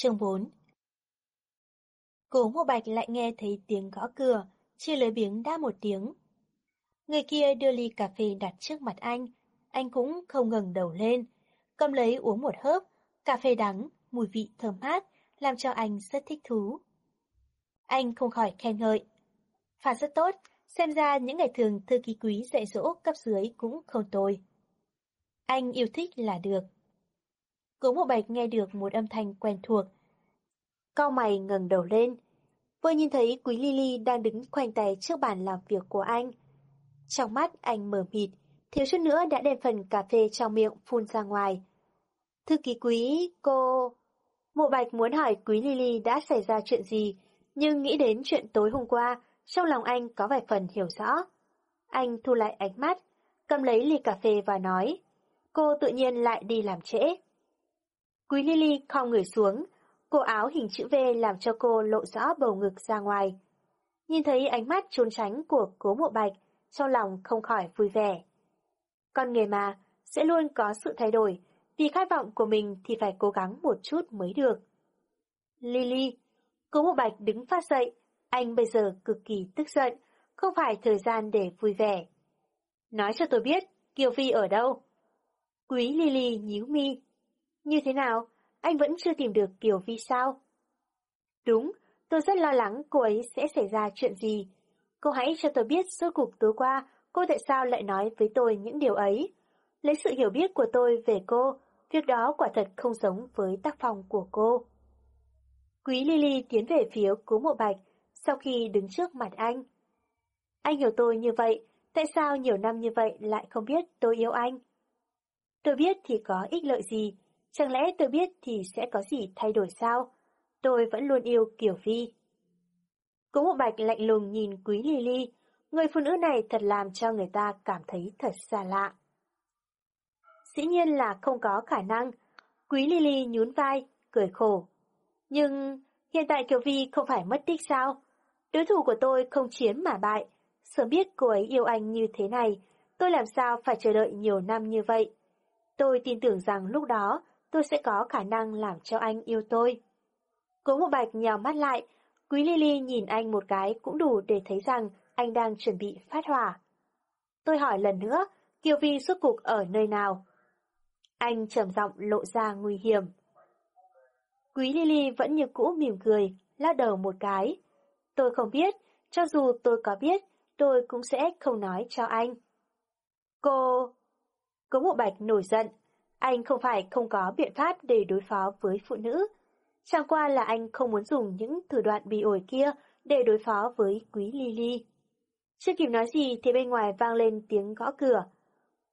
Chương 4 Cố Ngô Bạch lại nghe thấy tiếng gõ cửa, chưa lời biếng đã một tiếng. Người kia đưa ly cà phê đặt trước mặt anh, anh cũng không ngừng đầu lên, cầm lấy uống một hớp, cà phê đắng, mùi vị thơm mát, làm cho anh rất thích thú. Anh không khỏi khen ngợi. Phản rất tốt, xem ra những ngày thường thư ký quý dạy dỗ cấp dưới cũng không tồi. Anh yêu thích là được. Cố Mộ Bạch nghe được một âm thanh quen thuộc. Cao mày ngẩng đầu lên. Vừa nhìn thấy Quý Lily đang đứng khoanh tay trước bàn làm việc của anh. Trong mắt anh mở mịt, thiếu chút nữa đã đem phần cà phê trong miệng phun ra ngoài. Thư ký quý, cô... Mộ Bạch muốn hỏi Quý Lily đã xảy ra chuyện gì, nhưng nghĩ đến chuyện tối hôm qua, trong lòng anh có vài phần hiểu rõ. Anh thu lại ánh mắt, cầm lấy ly cà phê và nói, cô tự nhiên lại đi làm trễ. Quý Lily khom người xuống, cổ áo hình chữ V làm cho cô lộ rõ bầu ngực ra ngoài. Nhìn thấy ánh mắt trốn tránh của cố mộ bạch, trong lòng không khỏi vui vẻ. Con người mà, sẽ luôn có sự thay đổi, vì khát vọng của mình thì phải cố gắng một chút mới được. Lily, cố mộ bạch đứng phát dậy, anh bây giờ cực kỳ tức giận, không phải thời gian để vui vẻ. Nói cho tôi biết, Kiều Vi ở đâu? Quý Lily nhíu mi. Như thế nào? Anh vẫn chưa tìm được Kiều Vi sao? Đúng, tôi rất lo lắng cô ấy sẽ xảy ra chuyện gì. Cô hãy cho tôi biết suốt cuộc tối qua cô tại sao lại nói với tôi những điều ấy. Lấy sự hiểu biết của tôi về cô, việc đó quả thật không giống với tác phong của cô. Quý Lily tiến về phía cố mộ bạch sau khi đứng trước mặt anh. Anh hiểu tôi như vậy, tại sao nhiều năm như vậy lại không biết tôi yêu anh? Tôi biết thì có ích lợi gì, chẳng lẽ tôi biết thì sẽ có gì thay đổi sao? Tôi vẫn luôn yêu Kiều Vi. Cố Mộ bạch lạnh lùng nhìn quý Lily, người phụ nữ này thật làm cho người ta cảm thấy thật xa lạ. Dĩ nhiên là không có khả năng, quý Lily nhún vai, cười khổ. Nhưng hiện tại Kiều Vi không phải mất tích sao? Đối thủ của tôi không chiến mà bại, sớm biết cô ấy yêu anh như thế này, tôi làm sao phải chờ đợi nhiều năm như vậy. Tôi tin tưởng rằng lúc đó tôi sẽ có khả năng làm cho anh yêu tôi. Cố Mộ bạch nhào mắt lại, quý Lily nhìn anh một cái cũng đủ để thấy rằng anh đang chuẩn bị phát hỏa. Tôi hỏi lần nữa, Kiều Vi suốt cục ở nơi nào? Anh trầm giọng lộ ra nguy hiểm. Quý Lily vẫn như cũ mỉm cười, lắc đầu một cái. Tôi không biết, cho dù tôi có biết, tôi cũng sẽ không nói cho anh. Cô... Cố Mộ Bạch nổi giận. Anh không phải không có biện pháp để đối phó với phụ nữ. Chẳng qua là anh không muốn dùng những thủ đoạn bị ổi kia để đối phó với quý Lily. Chưa kịp nói gì thì bên ngoài vang lên tiếng gõ cửa.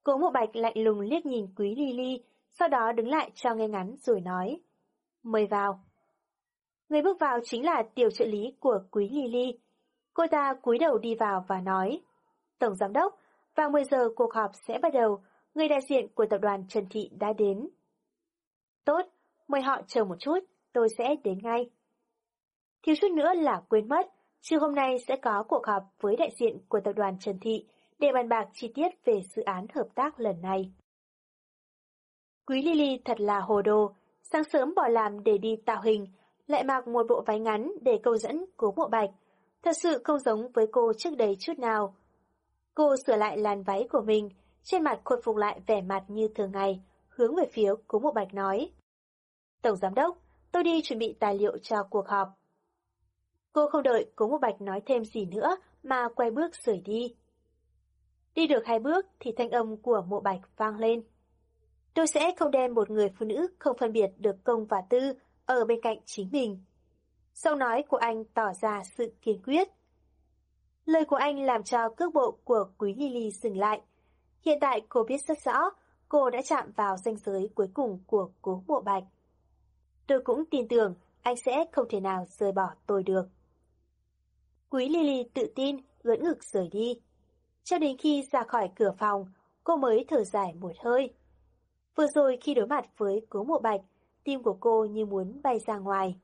Cố Mộ Bạch lạnh lùng liếc nhìn quý Lily, sau đó đứng lại cho nghe ngắn rồi nói. Mời vào. Người bước vào chính là tiểu trợ lý của quý Lily. Cô ta cúi đầu đi vào và nói. Tổng giám đốc, vào 10 giờ cuộc họp sẽ bắt đầu, người đại diện của tập đoàn Trần Thị đã đến. Tốt, mời họ chờ một chút, tôi sẽ đến ngay. Thiếu chút nữa là quên mất, chiều hôm nay sẽ có cuộc họp với đại diện của tập đoàn Trần Thị để bàn bạc chi tiết về dự án hợp tác lần này. Quý Lily thật là hồ đồ, sáng sớm bỏ làm để đi tạo hình, lại mặc một bộ váy ngắn để câu dẫn cố mộ bạch. Thật sự không giống với cô trước đây chút nào. Cô sửa lại làn váy của mình, trên mặt khôi phục lại vẻ mặt như thường ngày, hướng về phía cố mộ bạch nói. Tổng giám đốc, tôi đi chuẩn bị tài liệu cho cuộc họp. Cô không đợi cố mộ bạch nói thêm gì nữa mà quay bước rời đi. Đi được hai bước thì thanh âm của mộ bạch vang lên. Tôi sẽ không đem một người phụ nữ không phân biệt được công và tư ở bên cạnh chính mình. sau nói của anh tỏ ra sự kiên quyết. Lời của anh làm cho cước bộ của Quý Lily dừng lại. Hiện tại cô biết rất rõ, cô đã chạm vào ranh giới cuối cùng của cố mộ bạch. Tôi cũng tin tưởng anh sẽ không thể nào rời bỏ tôi được. Quý Lily tự tin, gỡn ngực rời đi. Cho đến khi ra khỏi cửa phòng, cô mới thở dài một hơi. Vừa rồi khi đối mặt với cố mộ bạch, tim của cô như muốn bay ra ngoài.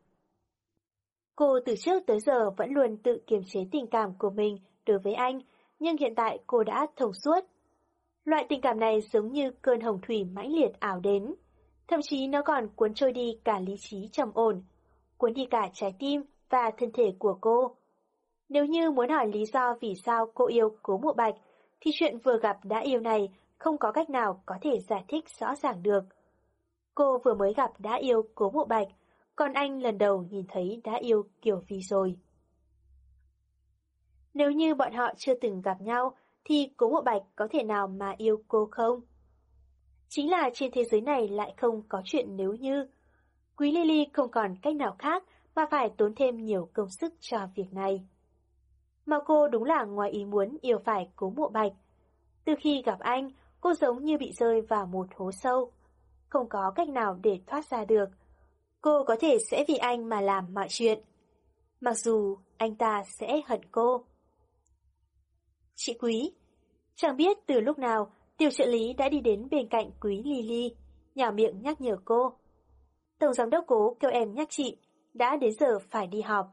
Cô từ trước tới giờ vẫn luôn tự kiềm chế tình cảm của mình đối với anh, nhưng hiện tại cô đã thông suốt. Loại tình cảm này giống như cơn hồng thủy mãnh liệt ảo đến. thậm chí nó còn cuốn trôi đi cả lý trí trầm ổn, cuốn đi cả trái tim và thân thể của cô. Nếu như muốn hỏi lý do vì sao cô yêu cố mộ bạch, thì chuyện vừa gặp đã yêu này không có cách nào có thể giải thích rõ ràng được. Cô vừa mới gặp đã yêu cố mộ bạch, còn anh lần đầu nhìn thấy đã yêu Kiều Phi rồi. Nếu như bọn họ chưa từng gặp nhau, thì cố mộ bạch có thể nào mà yêu cô không? Chính là trên thế giới này lại không có chuyện nếu như. Quý Lily không còn cách nào khác mà phải tốn thêm nhiều công sức cho việc này. Mà cô đúng là ngoài ý muốn yêu phải cố mộ bạch. Từ khi gặp anh, cô giống như bị rơi vào một hố sâu. Không có cách nào để thoát ra được. Cô có thể sẽ vì anh mà làm mọi chuyện. Mặc dù anh ta sẽ hận cô. Chị Quý, chẳng biết từ lúc nào tiểu trợ lý đã đi đến bên cạnh Quý Lily, nhỏ miệng nhắc nhở cô. Tổng giám đốc cố kêu em nhắc chị, đã đến giờ phải đi họp.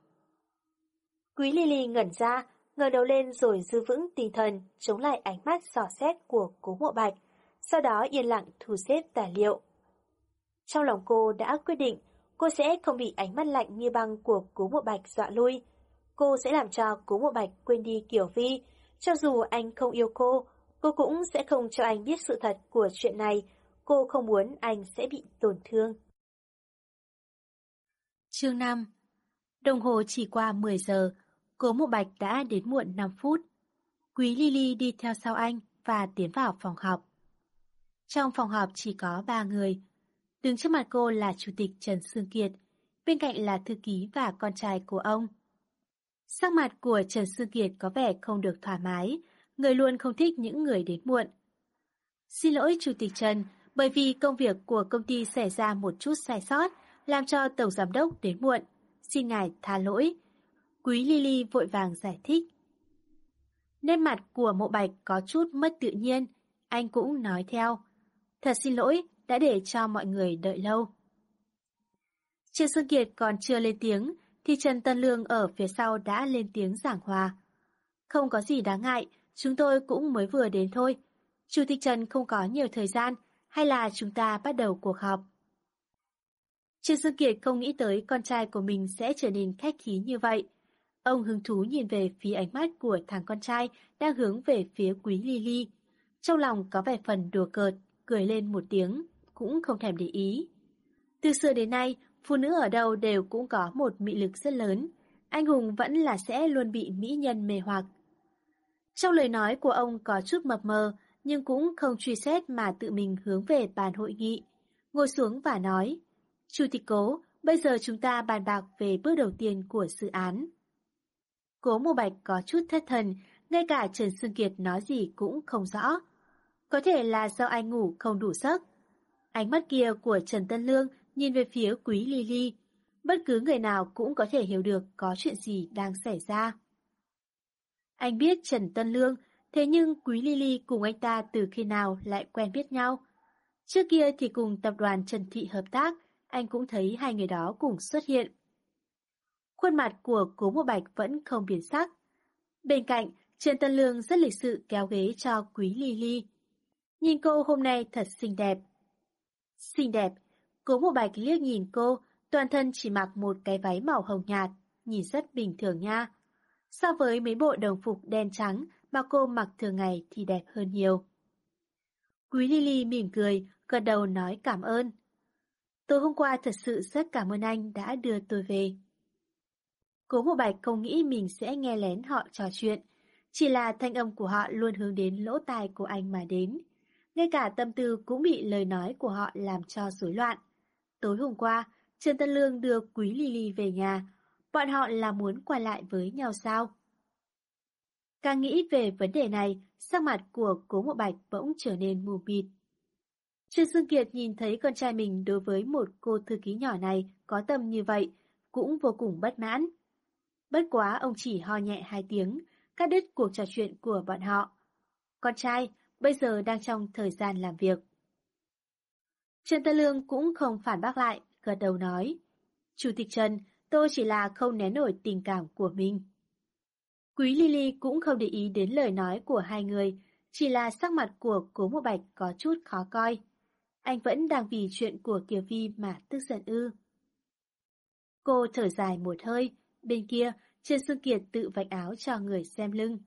Quý Lily ngẩn ra, ngờ đầu lên rồi dư vững tinh thần, chống lại ánh mắt dò xét của cố mộ bạch, sau đó yên lặng thu xếp tài liệu. Trong lòng cô đã quyết định, cô sẽ không bị ánh mắt lạnh như băng của cố mộ bạch dọa lui. Cô sẽ làm cho cố mộ bạch quên đi kiểu vi, cho dù anh không yêu cô, cô cũng sẽ không cho anh biết sự thật của chuyện này, cô không muốn anh sẽ bị tổn thương. Chương 5 Đồng hồ chỉ qua 10 giờ, Cố Mộ Bạch đã đến muộn 5 phút. Quý Lily đi theo sau anh và tiến vào phòng họp. Trong phòng họp chỉ có 3 người. Đứng trước mặt cô là Chủ tịch Trần Sương Kiệt, bên cạnh là thư ký và con trai của ông. Sắc mặt của Trần Sương Kiệt có vẻ không được thoải mái, người luôn không thích những người đến muộn. Xin lỗi Chủ tịch Trần, bởi vì công việc của công ty xảy ra một chút sai sót, làm cho Tổng Giám Đốc đến muộn. Xin ngài tha lỗi. Quý Lily vội vàng giải thích. Nét mặt của mộ bạch có chút mất tự nhiên, anh cũng nói theo. Thật xin lỗi, đã để cho mọi người đợi lâu. Trần Xuân Kiệt còn chưa lên tiếng, thì Trần Tân Lương ở phía sau đã lên tiếng giảng hòa. Không có gì đáng ngại, chúng tôi cũng mới vừa đến thôi. Chủ tịch Trần không có nhiều thời gian, hay là chúng ta bắt đầu cuộc họp. Trương Dương Kiệt không nghĩ tới con trai của mình sẽ trở nên khách khí như vậy. Ông hứng thú nhìn về phía ánh mắt của thằng con trai đang hướng về phía quý Lily. Trong lòng có vẻ phần đùa cợt, cười lên một tiếng, cũng không thèm để ý. Từ xưa đến nay, phụ nữ ở đâu đều cũng có một mị lực rất lớn. Anh hùng vẫn là sẽ luôn bị mỹ nhân mê hoặc. Trong lời nói của ông có chút mập mờ, nhưng cũng không truy xét mà tự mình hướng về bàn hội nghị. Ngồi xuống và nói, Chủ tịch cố, bây giờ chúng ta bàn bạc về bước đầu tiên của dự án. Cố Mộ Bạch có chút thất thần, ngay cả Trần Sương Kiệt nói gì cũng không rõ. Có thể là do anh ngủ không đủ giấc. Ánh mắt kia của Trần Tân Lương nhìn về phía Quý Lily. Bất cứ người nào cũng có thể hiểu được có chuyện gì đang xảy ra. Anh biết Trần Tân Lương, thế nhưng Quý Lily cùng anh ta từ khi nào lại quen biết nhau. Trước kia thì cùng tập đoàn Trần Thị hợp tác, anh cũng thấy hai người đó cùng xuất hiện. Khuôn mặt của cố mộ bạch vẫn không biến sắc. Bên cạnh, Trần Tân Lương rất lịch sự kéo ghế cho quý Lily. Nhìn cô hôm nay thật xinh đẹp. Xinh đẹp, cố mộ bạch liếc nhìn cô, toàn thân chỉ mặc một cái váy màu hồng nhạt, nhìn rất bình thường nha. So với mấy bộ đồng phục đen trắng mà cô mặc thường ngày thì đẹp hơn nhiều. Quý Lily mỉm cười, gật đầu nói cảm ơn. Tối hôm qua thật sự rất cảm ơn anh đã đưa tôi về. Cố Mộ Bạch không nghĩ mình sẽ nghe lén họ trò chuyện, chỉ là thanh âm của họ luôn hướng đến lỗ tai của anh mà đến. Ngay cả tâm tư cũng bị lời nói của họ làm cho rối loạn. Tối hôm qua, Trần Tân Lương đưa Quý Lily về nhà, bọn họ là muốn quay lại với nhau sao? Càng nghĩ về vấn đề này, sắc mặt của Cố Mộ Bạch bỗng trở nên mù mịt. Trương Dương Kiệt nhìn thấy con trai mình đối với một cô thư ký nhỏ này có tâm như vậy, cũng vô cùng bất mãn. Bất quá ông chỉ ho nhẹ hai tiếng, cắt đứt cuộc trò chuyện của bọn họ. Con trai, bây giờ đang trong thời gian làm việc. Trần Tân Lương cũng không phản bác lại, gật đầu nói. Chủ tịch Trần, tôi chỉ là không nén nổi tình cảm của mình. Quý Lily cũng không để ý đến lời nói của hai người, chỉ là sắc mặt của cố Mộ bạch có chút khó coi. Anh vẫn đang vì chuyện của Kiều Vi mà tức giận ư. Cô thở dài một hơi, bên kia, Trần Sương Kiệt tự vạch áo cho người xem lưng.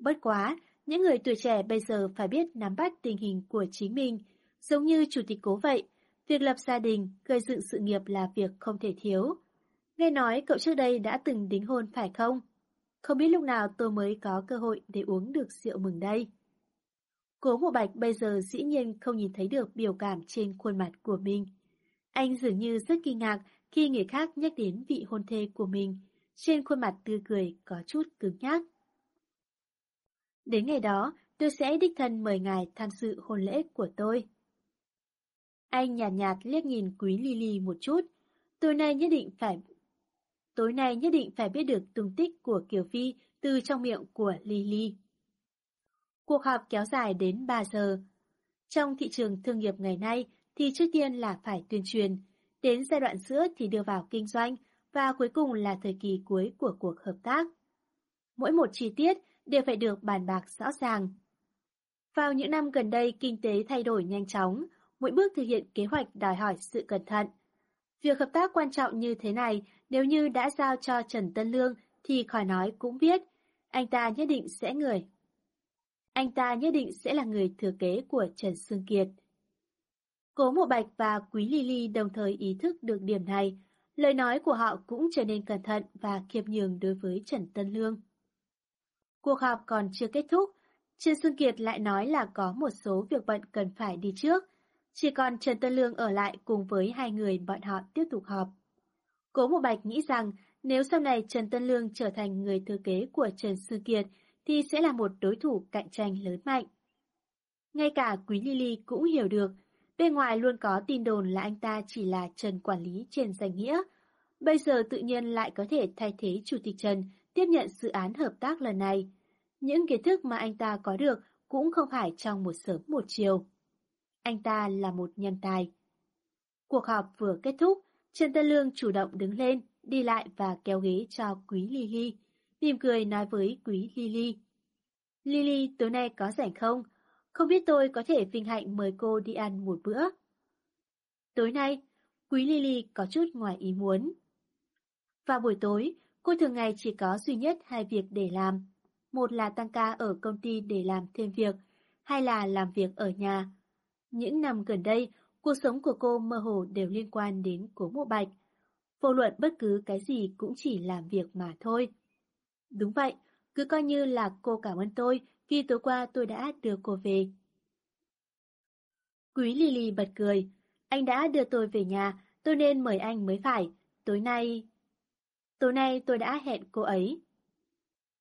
Bất quá, những người tuổi trẻ bây giờ phải biết nắm bắt tình hình của chính mình, giống như chủ tịch cố vậy. Việc lập gia đình, gây dựng sự nghiệp là việc không thể thiếu. Nghe nói cậu trước đây đã từng đính hôn phải không? Không biết lúc nào tôi mới có cơ hội để uống được rượu mừng đây. Cố Mộ Bạch bây giờ dĩ nhiên không nhìn thấy được biểu cảm trên khuôn mặt của mình. Anh dường như rất kinh ngạc khi người khác nhắc đến vị hôn thê của mình. Trên khuôn mặt tươi cười có chút cứng nhắc. Đến ngày đó, tôi sẽ đích thân mời ngài tham dự hôn lễ của tôi. Anh nhàn nhạt, nhạt liếc nhìn quý Lily một chút. Tối nay nhất định phải tối nay nhất định phải biết được tung tích của Kiều Phi từ trong miệng của Lily. Cuộc họp kéo dài đến 3 giờ. Trong thị trường thương nghiệp ngày nay thì trước tiên là phải tuyên truyền, đến giai đoạn giữa thì đưa vào kinh doanh và cuối cùng là thời kỳ cuối của cuộc hợp tác. Mỗi một chi tiết đều phải được bàn bạc rõ ràng. Vào những năm gần đây kinh tế thay đổi nhanh chóng, mỗi bước thực hiện kế hoạch đòi hỏi sự cẩn thận. Việc hợp tác quan trọng như thế này nếu như đã giao cho Trần Tân Lương thì khỏi nói cũng biết, anh ta nhất định sẽ người. Anh ta nhất định sẽ là người thừa kế của Trần Sương Kiệt. Cố Mộ Bạch và Quý Lily đồng thời ý thức được điểm này, lời nói của họ cũng trở nên cẩn thận và khiêm nhường đối với Trần Tân Lương. Cuộc họp còn chưa kết thúc, Trần Xuân Kiệt lại nói là có một số việc bận cần phải đi trước, chỉ còn Trần Tân Lương ở lại cùng với hai người bọn họ tiếp tục họp. Cố Mộ Bạch nghĩ rằng nếu sau này Trần Tân Lương trở thành người thừa kế của Trần Sư Kiệt thì sẽ là một đối thủ cạnh tranh lớn mạnh. Ngay cả Quý Lily cũng hiểu được, bên ngoài luôn có tin đồn là anh ta chỉ là Trần quản lý trên danh nghĩa. Bây giờ tự nhiên lại có thể thay thế Chủ tịch Trần tiếp nhận dự án hợp tác lần này. Những kiến thức mà anh ta có được cũng không phải trong một sớm một chiều. Anh ta là một nhân tài. Cuộc họp vừa kết thúc, Trần Tân Lương chủ động đứng lên, đi lại và kéo ghế cho Quý Lily. Mỉm cười nói với Quý Lily. Lily, tối nay có rảnh không? Không biết tôi có thể vinh hạnh mời cô đi ăn một bữa. Tối nay, Quý Lily có chút ngoài ý muốn. Vào buổi tối, cô thường ngày chỉ có duy nhất hai việc để làm. Một là tăng ca ở công ty để làm thêm việc, hai là làm việc ở nhà. Những năm gần đây, cuộc sống của cô mơ hồ đều liên quan đến cố mộ bạch. Vô luận bất cứ cái gì cũng chỉ làm việc mà thôi. Đúng vậy, cứ coi như là cô cảm ơn tôi vì tối qua tôi đã đưa cô về. Quý Lily bật cười. Anh đã đưa tôi về nhà, tôi nên mời anh mới phải. Tối nay... Tối nay tôi đã hẹn cô ấy.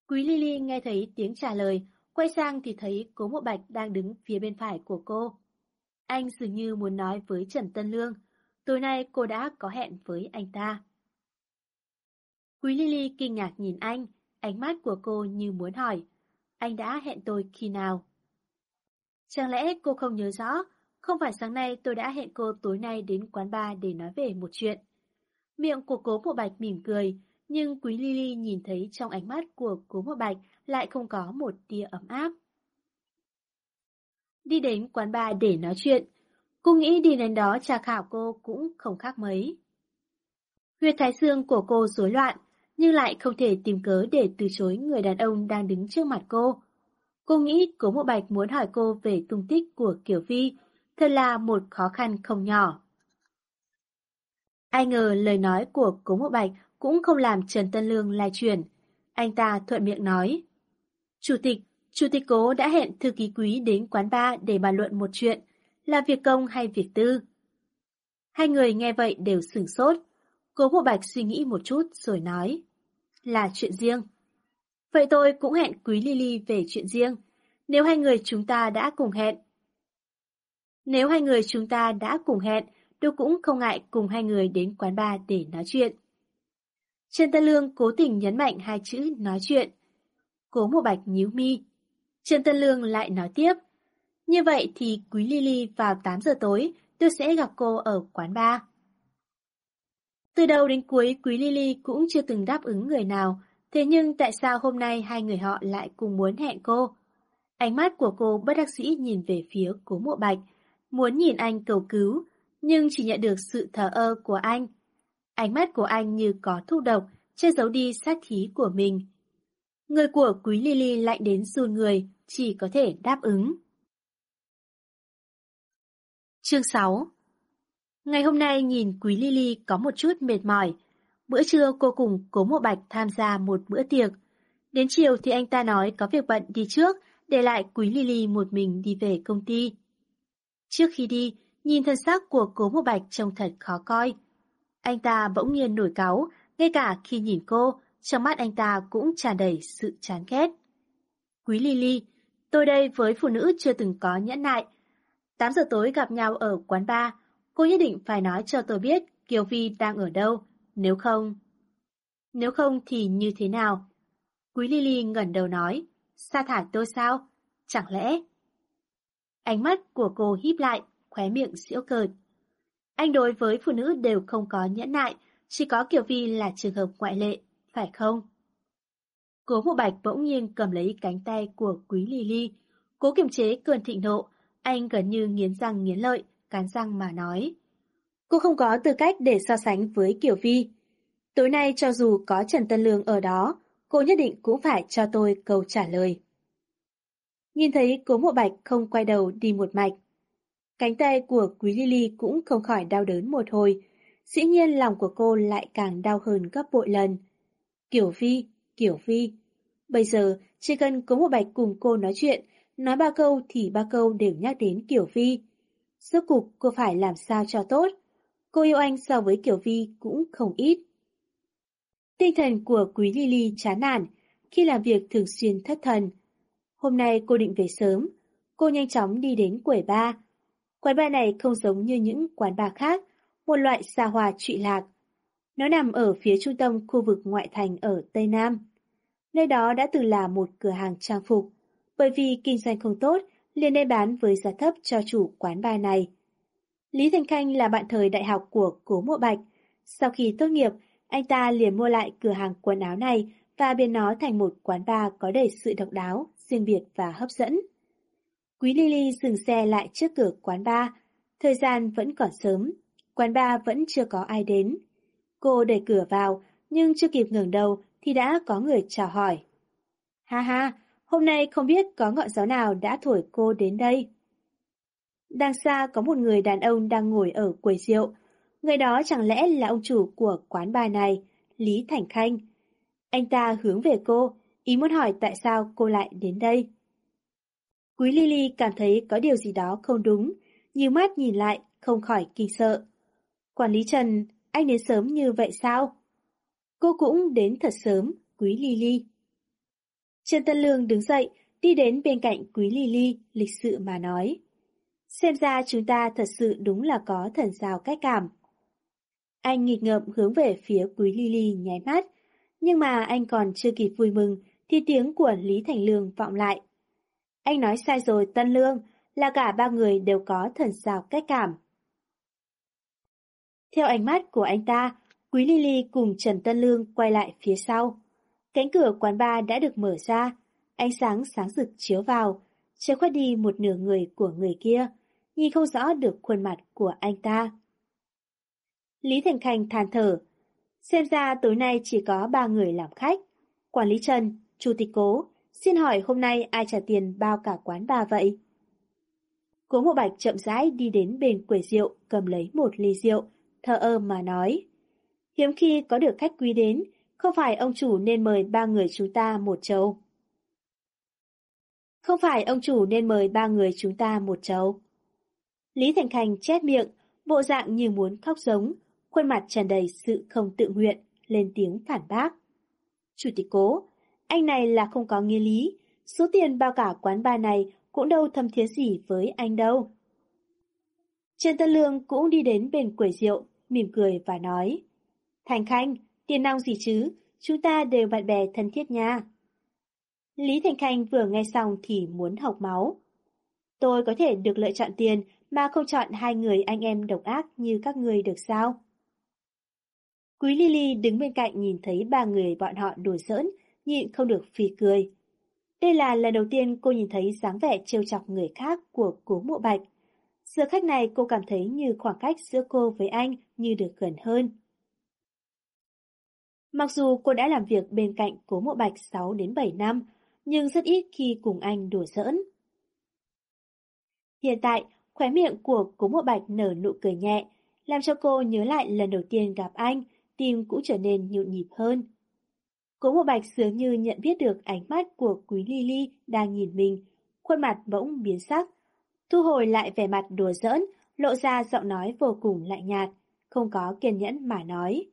Quý Lily nghe thấy tiếng trả lời, quay sang thì thấy cố mộ bạch đang đứng phía bên phải của cô. Anh dường như muốn nói với Trần Tân Lương, tối nay cô đã có hẹn với anh ta. Quý Lily kinh ngạc nhìn anh, ánh mắt của cô như muốn hỏi, anh đã hẹn tôi khi nào? Chẳng lẽ cô không nhớ rõ, không phải sáng nay tôi đã hẹn cô tối nay đến quán bar để nói về một chuyện. Miệng của cố Mộ bạch mỉm cười, nhưng quý Lily nhìn thấy trong ánh mắt của cố Mộ bạch lại không có một tia ấm áp. Đi đến quán bar để nói chuyện, cô nghĩ đi đến đó trà khảo cô cũng không khác mấy. Huyệt thái xương của cô rối loạn, nhưng lại không thể tìm cớ để từ chối người đàn ông đang đứng trước mặt cô. Cô nghĩ Cố Mộ Bạch muốn hỏi cô về tung tích của Kiều Phi, thật là một khó khăn không nhỏ. Ai ngờ lời nói của Cố Mộ Bạch cũng không làm Trần Tân Lương lai chuyển. Anh ta thuận miệng nói. Chủ tịch, Chủ tịch Cố đã hẹn thư ký quý đến quán bar để bàn luận một chuyện, là việc công hay việc tư. Hai người nghe vậy đều sửng sốt. Cố bộ Bạch suy nghĩ một chút rồi nói. Là chuyện riêng. Vậy tôi cũng hẹn Quý Lily về chuyện riêng. Nếu hai người chúng ta đã cùng hẹn. Nếu hai người chúng ta đã cùng hẹn, tôi cũng không ngại cùng hai người đến quán bar để nói chuyện. Trần Tân Lương cố tình nhấn mạnh hai chữ nói chuyện. Cố Mộ Bạch nhíu mi. Trần Tân Lương lại nói tiếp. Như vậy thì Quý Lily vào 8 giờ tối, tôi sẽ gặp cô ở quán bar. Từ đầu đến cuối Quý Lily cũng chưa từng đáp ứng người nào, thế nhưng tại sao hôm nay hai người họ lại cùng muốn hẹn cô? Ánh mắt của cô bất đắc sĩ nhìn về phía cố mộ bạch, muốn nhìn anh cầu cứu, nhưng chỉ nhận được sự thờ ơ của anh. Ánh mắt của anh như có thu độc, che giấu đi sát khí của mình. Người của quý Lily lạnh đến run người, chỉ có thể đáp ứng. Chương 6 Ngày hôm nay nhìn quý Lily có một chút mệt mỏi. Bữa trưa cô cùng Cố Mộ Bạch tham gia một bữa tiệc. Đến chiều thì anh ta nói có việc bận đi trước, để lại quý Lily một mình đi về công ty. Trước khi đi, nhìn thân xác của Cố Mộ Bạch trông thật khó coi. Anh ta bỗng nhiên nổi cáu, ngay cả khi nhìn cô, trong mắt anh ta cũng tràn đầy sự chán ghét. Quý Lily, tôi đây với phụ nữ chưa từng có nhẫn nại. 8 giờ tối gặp nhau ở quán bar, cô nhất định phải nói cho tôi biết Kiều Vi đang ở đâu, nếu không... Nếu không thì như thế nào? Quý Lily ngẩn đầu nói, sa thải tôi sao? Chẳng lẽ... Ánh mắt của cô híp lại, khóe miệng xỉu cợt. Anh đối với phụ nữ đều không có nhẫn nại, chỉ có Kiều Vi là trường hợp ngoại lệ, phải không? Cố Mộ Bạch bỗng nhiên cầm lấy cánh tay của Quý Lily, cố kiềm chế cơn thịnh nộ, anh gần như nghiến răng nghiến lợi, cắn răng mà nói. Cô không có tư cách để so sánh với Kiều Vi. Tối nay cho dù có Trần Tân Lương ở đó, cô nhất định cũng phải cho tôi câu trả lời. Nhìn thấy cố mộ bạch không quay đầu đi một mạch. Cánh tay của quý Lily cũng không khỏi đau đớn một hồi. Dĩ nhiên lòng của cô lại càng đau hơn gấp bội lần. Kiểu Vi, Kiểu Phi, Bây giờ, chỉ cần có một bạch cùng cô nói chuyện, nói ba câu thì ba câu đều nhắc đến Kiểu Phi. Rốt cục cô phải làm sao cho tốt. Cô yêu anh so với Kiểu Vi cũng không ít. Tinh thần của quý Lily chán nản, khi làm việc thường xuyên thất thần. Hôm nay cô định về sớm, cô nhanh chóng đi đến quầy ba. Quán bar này không giống như những quán bar khác, một loại xa hoa trụy lạc. Nó nằm ở phía trung tâm khu vực ngoại thành ở Tây Nam. Nơi đó đã từng là một cửa hàng trang phục, bởi vì kinh doanh không tốt, liền nên bán với giá thấp cho chủ quán bar này. Lý Thành Khanh là bạn thời đại học của Cố Mộ Bạch. Sau khi tốt nghiệp, anh ta liền mua lại cửa hàng quần áo này và biến nó thành một quán bar có đầy sự độc đáo, riêng biệt và hấp dẫn. Quý Lily dừng xe lại trước cửa quán bar. Thời gian vẫn còn sớm, quán bar vẫn chưa có ai đến. Cô đẩy cửa vào, nhưng chưa kịp ngẩng đầu thì đã có người chào hỏi. Ha ha, hôm nay không biết có ngọn gió nào đã thổi cô đến đây. Đằng xa có một người đàn ông đang ngồi ở quầy rượu. Người đó chẳng lẽ là ông chủ của quán bar này, Lý Thành Khanh. Anh ta hướng về cô, ý muốn hỏi tại sao cô lại đến đây. Quý Lily cảm thấy có điều gì đó không đúng, nhiều mắt nhìn lại, không khỏi kinh sợ. Quản lý Trần, anh đến sớm như vậy sao? Cô cũng đến thật sớm, Quý Lily. Trần Tân Lương đứng dậy, đi đến bên cạnh Quý Lily, lịch sự mà nói. Xem ra chúng ta thật sự đúng là có thần giao cách cảm. Anh nghịch ngợm hướng về phía Quý Lily nháy mắt, nhưng mà anh còn chưa kịp vui mừng thì tiếng của Lý Thành Lương vọng lại. Anh nói sai rồi Tân Lương, là cả ba người đều có thần giao cách cảm. Theo ánh mắt của anh ta, Quý Lily cùng Trần Tân Lương quay lại phía sau. Cánh cửa quán bar đã được mở ra, ánh sáng sáng rực chiếu vào, che khuất đi một nửa người của người kia, nhìn không rõ được khuôn mặt của anh ta. Lý Thành Khanh than thở, xem ra tối nay chỉ có ba người làm khách. Quản lý Trần, Chủ tịch Cố, xin hỏi hôm nay ai trả tiền bao cả quán bà vậy? Cố Mộ Bạch chậm rãi đi đến bên quầy rượu, cầm lấy một ly rượu, thờ ơ mà nói. Hiếm khi có được khách quý đến, không phải ông chủ nên mời ba người chúng ta một chầu. Không phải ông chủ nên mời ba người chúng ta một chầu. Lý Thành Khanh chép miệng, bộ dạng như muốn khóc giống, khuôn mặt tràn đầy sự không tự nguyện, lên tiếng phản bác. Chủ tịch cố, anh này là không có nghĩa lý, số tiền bao cả quán bar này cũng đâu thâm thiết gì với anh đâu. Trần Tân Lương cũng đi đến bên quầy rượu, mỉm cười và nói. Thành Khanh, tiền nong gì chứ, chúng ta đều bạn bè thân thiết nha. Lý Thành Khanh vừa nghe xong thì muốn học máu. Tôi có thể được lựa chọn tiền mà không chọn hai người anh em độc ác như các người được sao? Quý Lily đứng bên cạnh nhìn thấy ba người bọn họ đùa giỡn, nhịn không được phì cười. Đây là lần đầu tiên cô nhìn thấy dáng vẻ trêu chọc người khác của cố mộ bạch. Giờ khách này cô cảm thấy như khoảng cách giữa cô với anh như được gần hơn. Mặc dù cô đã làm việc bên cạnh cố mộ bạch 6 đến 7 năm, nhưng rất ít khi cùng anh đùa giỡn. Hiện tại, khóe miệng của cố mộ bạch nở nụ cười nhẹ, làm cho cô nhớ lại lần đầu tiên gặp anh, tim cũng trở nên nhộn nhịp hơn. Cố mộ bạch dường như nhận biết được ánh mắt của quý Lily đang nhìn mình, khuôn mặt bỗng biến sắc. Thu hồi lại vẻ mặt đùa giỡn, lộ ra giọng nói vô cùng lạnh nhạt, không có kiên nhẫn mà nói.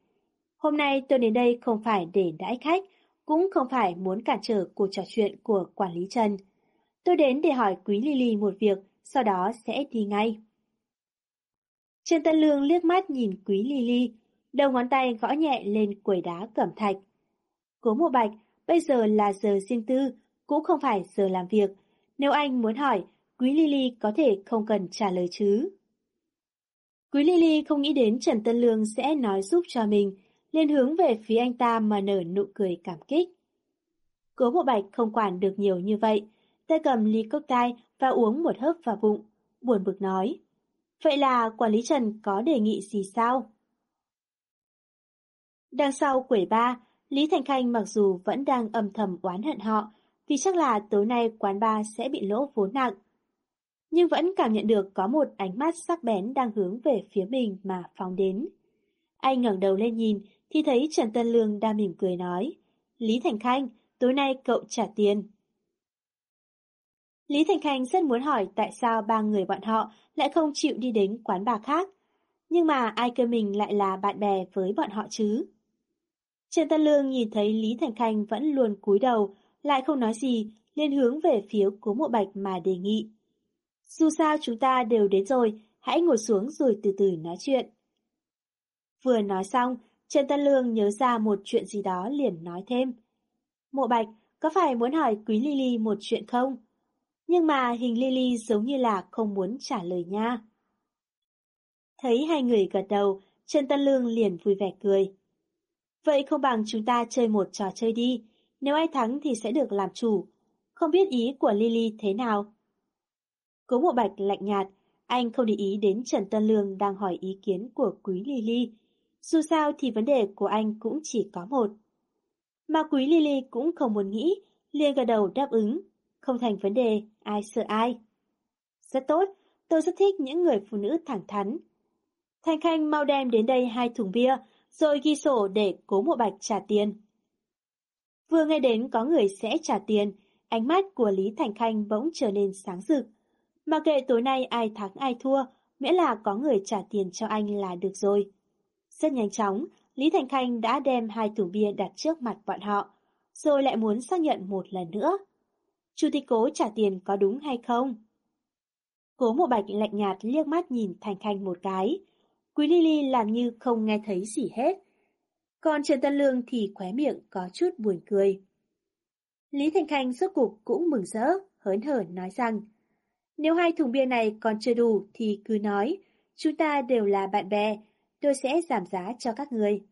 Hôm nay tôi đến đây không phải để đãi khách, cũng không phải muốn cản trở cuộc trò chuyện của quản lý Trần. Tôi đến để hỏi quý Lily một việc, sau đó sẽ đi ngay. Trần Tân Lương liếc mắt nhìn quý Lily, đầu ngón tay gõ nhẹ lên quầy đá cẩm thạch. Cố mộ bạch, bây giờ là giờ riêng tư, cũng không phải giờ làm việc. Nếu anh muốn hỏi, quý Lily có thể không cần trả lời chứ. Quý Lily không nghĩ đến Trần Tân Lương sẽ nói giúp cho mình, liền hướng về phía anh ta mà nở nụ cười cảm kích. Cố bộ bạch không quản được nhiều như vậy, tay cầm ly cocktail và uống một hớp vào bụng, buồn bực nói. Vậy là quản lý Trần có đề nghị gì sao? Đằng sau quẩy ba, Lý Thành Khanh mặc dù vẫn đang âm thầm oán hận họ, vì chắc là tối nay quán ba sẽ bị lỗ vốn nặng. Nhưng vẫn cảm nhận được có một ánh mắt sắc bén đang hướng về phía mình mà phóng đến. Anh ngẩng đầu lên nhìn thì thấy Trần Tân Lương đang mỉm cười nói. Lý Thành Khanh, tối nay cậu trả tiền. Lý Thành Khanh rất muốn hỏi tại sao ba người bọn họ lại không chịu đi đến quán bà khác. Nhưng mà ai cơ mình lại là bạn bè với bọn họ chứ? Trần Tân Lương nhìn thấy Lý Thành Khanh vẫn luôn cúi đầu, lại không nói gì, lên hướng về phía cố mộ bạch mà đề nghị. Dù sao chúng ta đều đến rồi, hãy ngồi xuống rồi từ từ nói chuyện. Vừa nói xong, Trần Tân Lương nhớ ra một chuyện gì đó liền nói thêm. Mộ Bạch, có phải muốn hỏi Quý Lily một chuyện không? Nhưng mà hình Lily giống như là không muốn trả lời nha. Thấy hai người gật đầu, Trần Tân Lương liền vui vẻ cười. Vậy không bằng chúng ta chơi một trò chơi đi, nếu ai thắng thì sẽ được làm chủ. Không biết ý của Lily thế nào? Cố Mộ Bạch lạnh nhạt, anh không để ý đến Trần Tân Lương đang hỏi ý kiến của Quý Lily. Dù sao thì vấn đề của anh cũng chỉ có một. Mà Quý Lily cũng không muốn nghĩ, liền gật đầu đáp ứng. Không thành vấn đề, ai sợ ai. Rất tốt, tôi rất thích những người phụ nữ thẳng thắn. Thanh Khanh mau đem đến đây hai thùng bia, rồi ghi sổ để cố mộ bạch trả tiền. Vừa nghe đến có người sẽ trả tiền, ánh mắt của Lý Thành Khanh bỗng trở nên sáng rực. Mà kệ tối nay ai thắng ai thua, miễn là có người trả tiền cho anh là được rồi. Rất nhanh chóng, Lý Thành Khanh đã đem hai tủ bia đặt trước mặt bọn họ, rồi lại muốn xác nhận một lần nữa. Chủ tịch cố trả tiền có đúng hay không? Cố một bạch lạnh nhạt liếc mắt nhìn Thành Khanh một cái. Quý Lily làm như không nghe thấy gì hết. Còn Trần Tân Lương thì khóe miệng có chút buồn cười. Lý Thành Khanh rốt cục cũng mừng rỡ, hớn hở nói rằng nếu hai thùng bia này còn chưa đủ thì cứ nói, chúng ta đều là bạn bè, tôi sẽ giảm giá cho các người.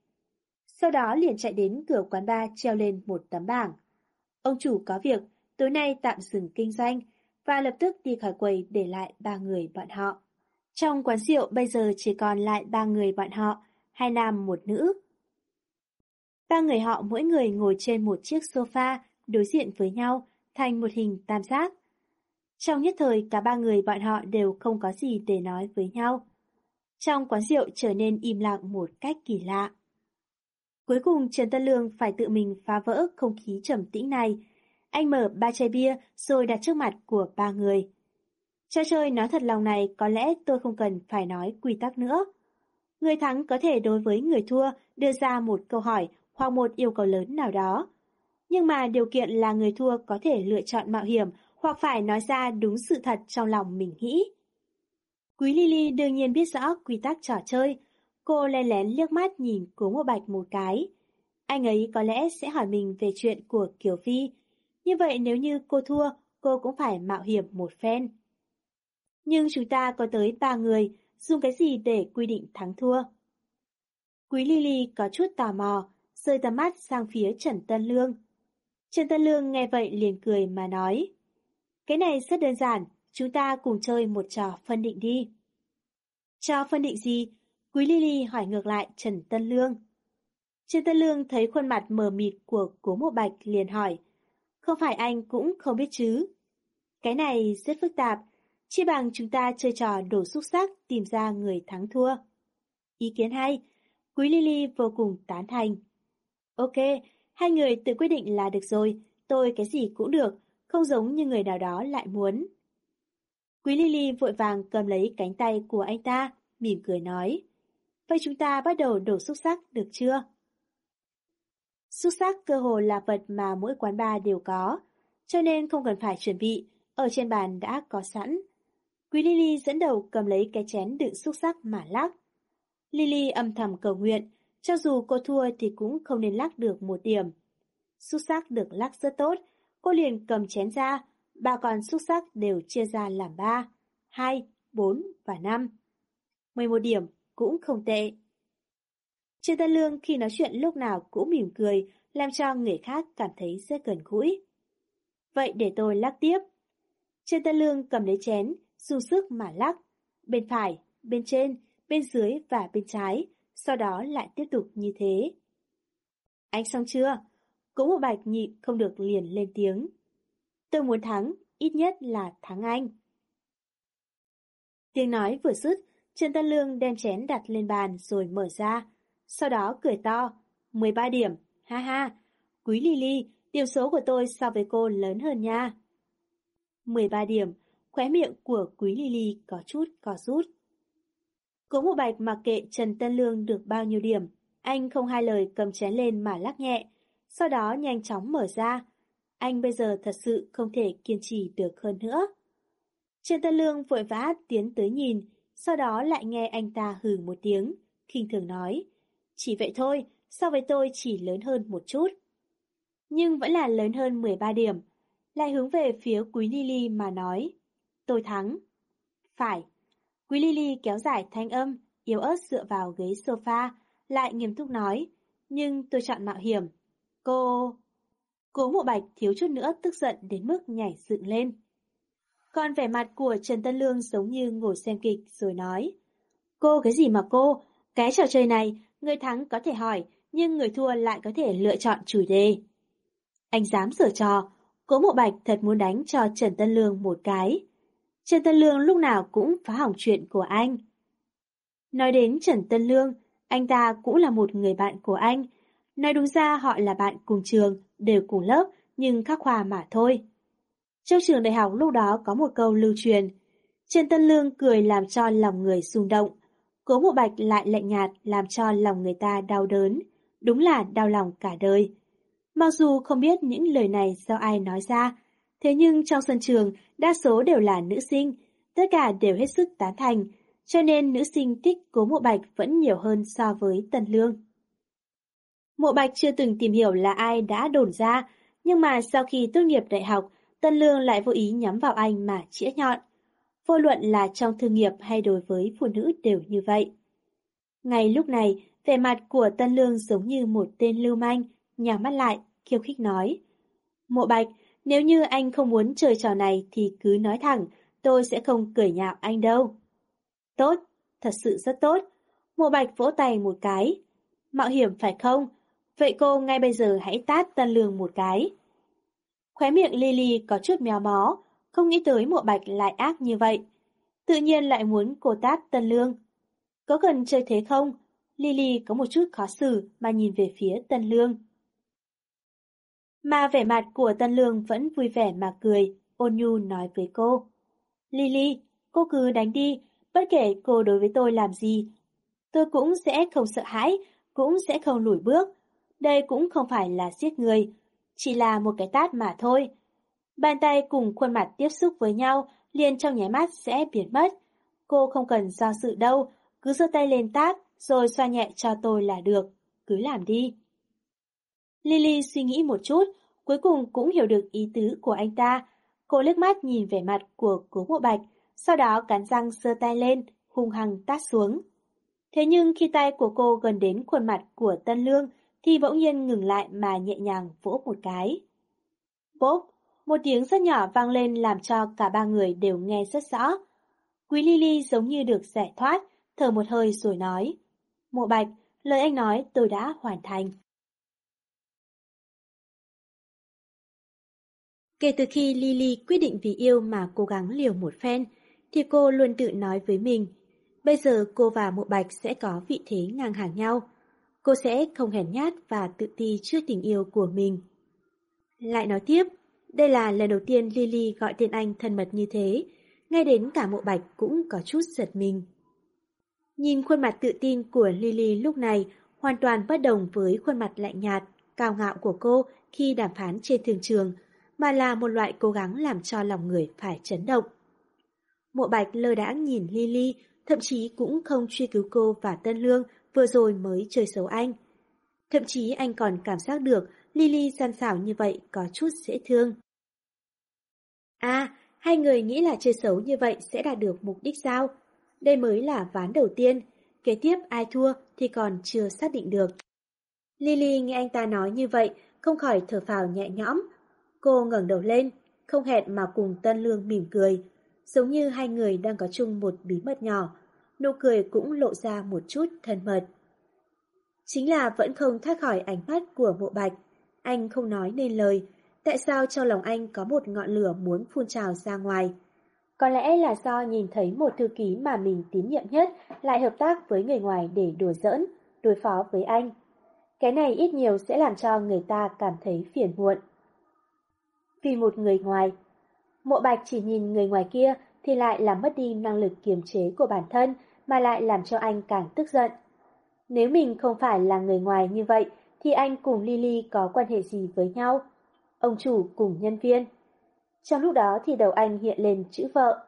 Sau đó liền chạy đến cửa quán bar treo lên một tấm bảng. Ông chủ có việc, tối nay tạm dừng kinh doanh, và lập tức đi khỏi quầy để lại ba người bọn họ. Trong quán rượu bây giờ chỉ còn lại ba người bọn họ, hai nam một nữ. Ba người họ mỗi người ngồi trên một chiếc sofa, đối diện với nhau, thành một hình tam giác. Trong nhất thời, cả ba người bọn họ đều không có gì để nói với nhau trong quán rượu trở nên im lặng một cách kỳ lạ. Cuối cùng, Trần Tân Lương phải tự mình phá vỡ không khí trầm tĩnh này. Anh mở ba chai bia rồi đặt trước mặt của ba người. Trò chơi nói thật lòng này, có lẽ tôi không cần phải nói quy tắc nữa. Người thắng có thể đối với người thua đưa ra một câu hỏi hoặc một yêu cầu lớn nào đó. Nhưng mà điều kiện là người thua có thể lựa chọn mạo hiểm hoặc phải nói ra đúng sự thật trong lòng mình nghĩ. Quý Lily đương nhiên biết rõ quy tắc trò chơi. Cô lén lén liếc mắt nhìn Cố Mộ Bạch một cái. Anh ấy có lẽ sẽ hỏi mình về chuyện của Kiều Phi. Như vậy nếu như cô thua, cô cũng phải mạo hiểm một phen. Nhưng chúng ta có tới ba người, dùng cái gì để quy định thắng thua? Quý Lily có chút tò mò, rơi tầm mắt sang phía Trần Tân Lương. Trần Tân Lương nghe vậy liền cười mà nói. Cái này rất đơn giản, chúng ta cùng chơi một trò phân định đi. Trò phân định gì? Quý Lily hỏi ngược lại Trần Tân Lương. Trần Tân Lương thấy khuôn mặt mờ mịt của cố Mộ bạch liền hỏi. Không phải anh cũng không biết chứ? Cái này rất phức tạp, chỉ bằng chúng ta chơi trò đổ xúc sắc tìm ra người thắng thua. Ý kiến hay, Quý Lily vô cùng tán thành. Ok, hai người tự quyết định là được rồi, tôi cái gì cũng được, không giống như người nào đó lại muốn. Quý Lily vội vàng cầm lấy cánh tay của anh ta, mỉm cười nói. Vậy chúng ta bắt đầu đổ xúc sắc được chưa? Xúc sắc cơ hồ là vật mà mỗi quán bar đều có, cho nên không cần phải chuẩn bị, ở trên bàn đã có sẵn. Quý Lily dẫn đầu cầm lấy cái chén đựng xúc sắc mà lắc. Lily âm thầm cầu nguyện, cho dù cô thua thì cũng không nên lắc được một điểm. Xúc sắc được lắc rất tốt, cô liền cầm chén ra, ba con xúc sắc đều chia ra làm ba, hai, bốn và năm. 11 điểm cũng không tệ. Trương Tân Lương khi nói chuyện lúc nào cũng mỉm cười, làm cho người khác cảm thấy rất gần gũi. Vậy để tôi lắc tiếp. Trương Tân Lương cầm lấy chén, dùng sức mà lắc. Bên phải, bên trên, bên dưới và bên trái, sau đó lại tiếp tục như thế. Anh xong chưa? Cũng một bạch nhịn không được liền lên tiếng. Tôi muốn thắng, ít nhất là thắng anh. Tiếng nói vừa dứt, Trần Tân Lương đem chén đặt lên bàn rồi mở ra. Sau đó cười to. 13 điểm, ha ha. Quý Lily, điểm số của tôi so với cô lớn hơn nha. 13 điểm, khóe miệng của Quý Lily có chút có rút. Cố một bạch mặc kệ Trần Tân Lương được bao nhiêu điểm, anh không hai lời cầm chén lên mà lắc nhẹ, sau đó nhanh chóng mở ra. Anh bây giờ thật sự không thể kiên trì được hơn nữa. Trần Tân Lương vội vã tiến tới nhìn, sau đó lại nghe anh ta hừ một tiếng, khinh thường nói. Chỉ vậy thôi, so với tôi chỉ lớn hơn một chút. Nhưng vẫn là lớn hơn 13 điểm. Lại hướng về phía Quý Lily mà nói. Tôi thắng. Phải. Quý Lily kéo dài thanh âm, yếu ớt dựa vào ghế sofa, lại nghiêm túc nói. Nhưng tôi chọn mạo hiểm. Cô... Cố mộ bạch thiếu chút nữa tức giận đến mức nhảy dựng lên. Còn vẻ mặt của Trần Tân Lương giống như ngồi xem kịch rồi nói. Cô cái gì mà cô? Cái trò chơi này, người thắng có thể hỏi, nhưng người thua lại có thể lựa chọn chủ đề. Anh dám sửa trò, cố mộ bạch thật muốn đánh cho Trần Tân Lương một cái. Trần Tân Lương lúc nào cũng phá hỏng chuyện của anh. Nói đến Trần Tân Lương, anh ta cũng là một người bạn của anh. Nói đúng ra họ là bạn cùng trường, đều cùng lớp, nhưng khác khoa mà thôi. Trong trường đại học lúc đó có một câu lưu truyền. Trần Tân Lương cười làm cho lòng người rung động. Cố Mộ Bạch lại lạnh nhạt làm cho lòng người ta đau đớn. Đúng là đau lòng cả đời. Mặc dù không biết những lời này do ai nói ra, thế nhưng trong sân trường đa số đều là nữ sinh, tất cả đều hết sức tán thành, cho nên nữ sinh thích Cố Mộ Bạch vẫn nhiều hơn so với Tân Lương. Mộ Bạch chưa từng tìm hiểu là ai đã đồn ra, nhưng mà sau khi tốt nghiệp đại học, Tân Lương lại vô ý nhắm vào anh mà chĩa nhọn. Vô luận là trong thương nghiệp hay đối với phụ nữ đều như vậy. Ngay lúc này, vẻ mặt của Tân Lương giống như một tên lưu manh, nhào mắt lại, khiêu khích nói. Mộ Bạch, nếu như anh không muốn chơi trò này thì cứ nói thẳng, tôi sẽ không cười nhạo anh đâu. Tốt, thật sự rất tốt. Mộ Bạch vỗ tay một cái. Mạo hiểm phải không? Vậy cô ngay bây giờ hãy tát Tân Lương một cái. Khóe miệng Lily có chút méo mó, không nghĩ tới mộ bạch lại ác như vậy. Tự nhiên lại muốn cô tát Tân Lương. Có cần chơi thế không? Lily có một chút khó xử mà nhìn về phía Tân Lương. Mà vẻ mặt của Tân Lương vẫn vui vẻ mà cười, ôn nhu nói với cô. Lily, cô cứ đánh đi, bất kể cô đối với tôi làm gì. Tôi cũng sẽ không sợ hãi, cũng sẽ không lùi bước. Đây cũng không phải là giết người, chỉ là một cái tát mà thôi. Bàn tay cùng khuôn mặt tiếp xúc với nhau, liền trong nháy mắt sẽ biến mất. Cô không cần do sự đâu, cứ giơ tay lên tát, rồi xoa nhẹ cho tôi là được, cứ làm đi. Lily suy nghĩ một chút, cuối cùng cũng hiểu được ý tứ của anh ta. Cô liếc mắt nhìn vẻ mặt của cố Mộ bạch, sau đó cắn răng sơ tay lên, hung hăng tát xuống. Thế nhưng khi tay của cô gần đến khuôn mặt của Tân Lương, thì bỗng nhiên ngừng lại mà nhẹ nhàng vỗ một cái. Bốp, một tiếng rất nhỏ vang lên làm cho cả ba người đều nghe rất rõ. Quý Lily giống như được giải thoát, thở một hơi rồi nói. Mộ Bạch, lời anh nói tôi đã hoàn thành. Kể từ khi Lily quyết định vì yêu mà cố gắng liều một phen, thì cô luôn tự nói với mình, bây giờ cô và Mộ Bạch sẽ có vị thế ngang hàng nhau. Cô sẽ không hèn nhát và tự ti trước tình yêu của mình. Lại nói tiếp, đây là lần đầu tiên Lily gọi tên anh thân mật như thế, ngay đến cả Mộ Bạch cũng có chút giật mình. Nhìn khuôn mặt tự tin của Lily lúc này hoàn toàn bất đồng với khuôn mặt lạnh nhạt, cao ngạo của cô khi đàm phán trên thường trường, mà là một loại cố gắng làm cho lòng người phải chấn động. Mộ Bạch lơ đãng nhìn Lily, thậm chí cũng không truy cứu cô và Tân Lương vừa rồi mới chơi xấu anh. Thậm chí anh còn cảm giác được Lily gian xảo như vậy có chút dễ thương. À, hai người nghĩ là chơi xấu như vậy sẽ đạt được mục đích sao? Đây mới là ván đầu tiên, kế tiếp ai thua thì còn chưa xác định được. Lily nghe anh ta nói như vậy, không khỏi thở phào nhẹ nhõm. Cô ngẩng đầu lên, không hẹn mà cùng Tân Lương mỉm cười, giống như hai người đang có chung một bí mật nhỏ, nụ cười cũng lộ ra một chút thân mật. Chính là vẫn không thoát khỏi ánh mắt của mộ bạch, anh không nói nên lời, tại sao trong lòng anh có một ngọn lửa muốn phun trào ra ngoài. Có lẽ là do nhìn thấy một thư ký mà mình tín nhiệm nhất lại hợp tác với người ngoài để đùa giỡn, đối phó với anh. Cái này ít nhiều sẽ làm cho người ta cảm thấy phiền muộn. Vì một người ngoài, mộ bạch chỉ nhìn người ngoài kia thì lại làm mất đi năng lực kiềm chế của bản thân mà lại làm cho anh càng tức giận. Nếu mình không phải là người ngoài như vậy thì anh cùng Lily có quan hệ gì với nhau? Ông chủ cùng nhân viên. Trong lúc đó thì đầu anh hiện lên chữ vợ.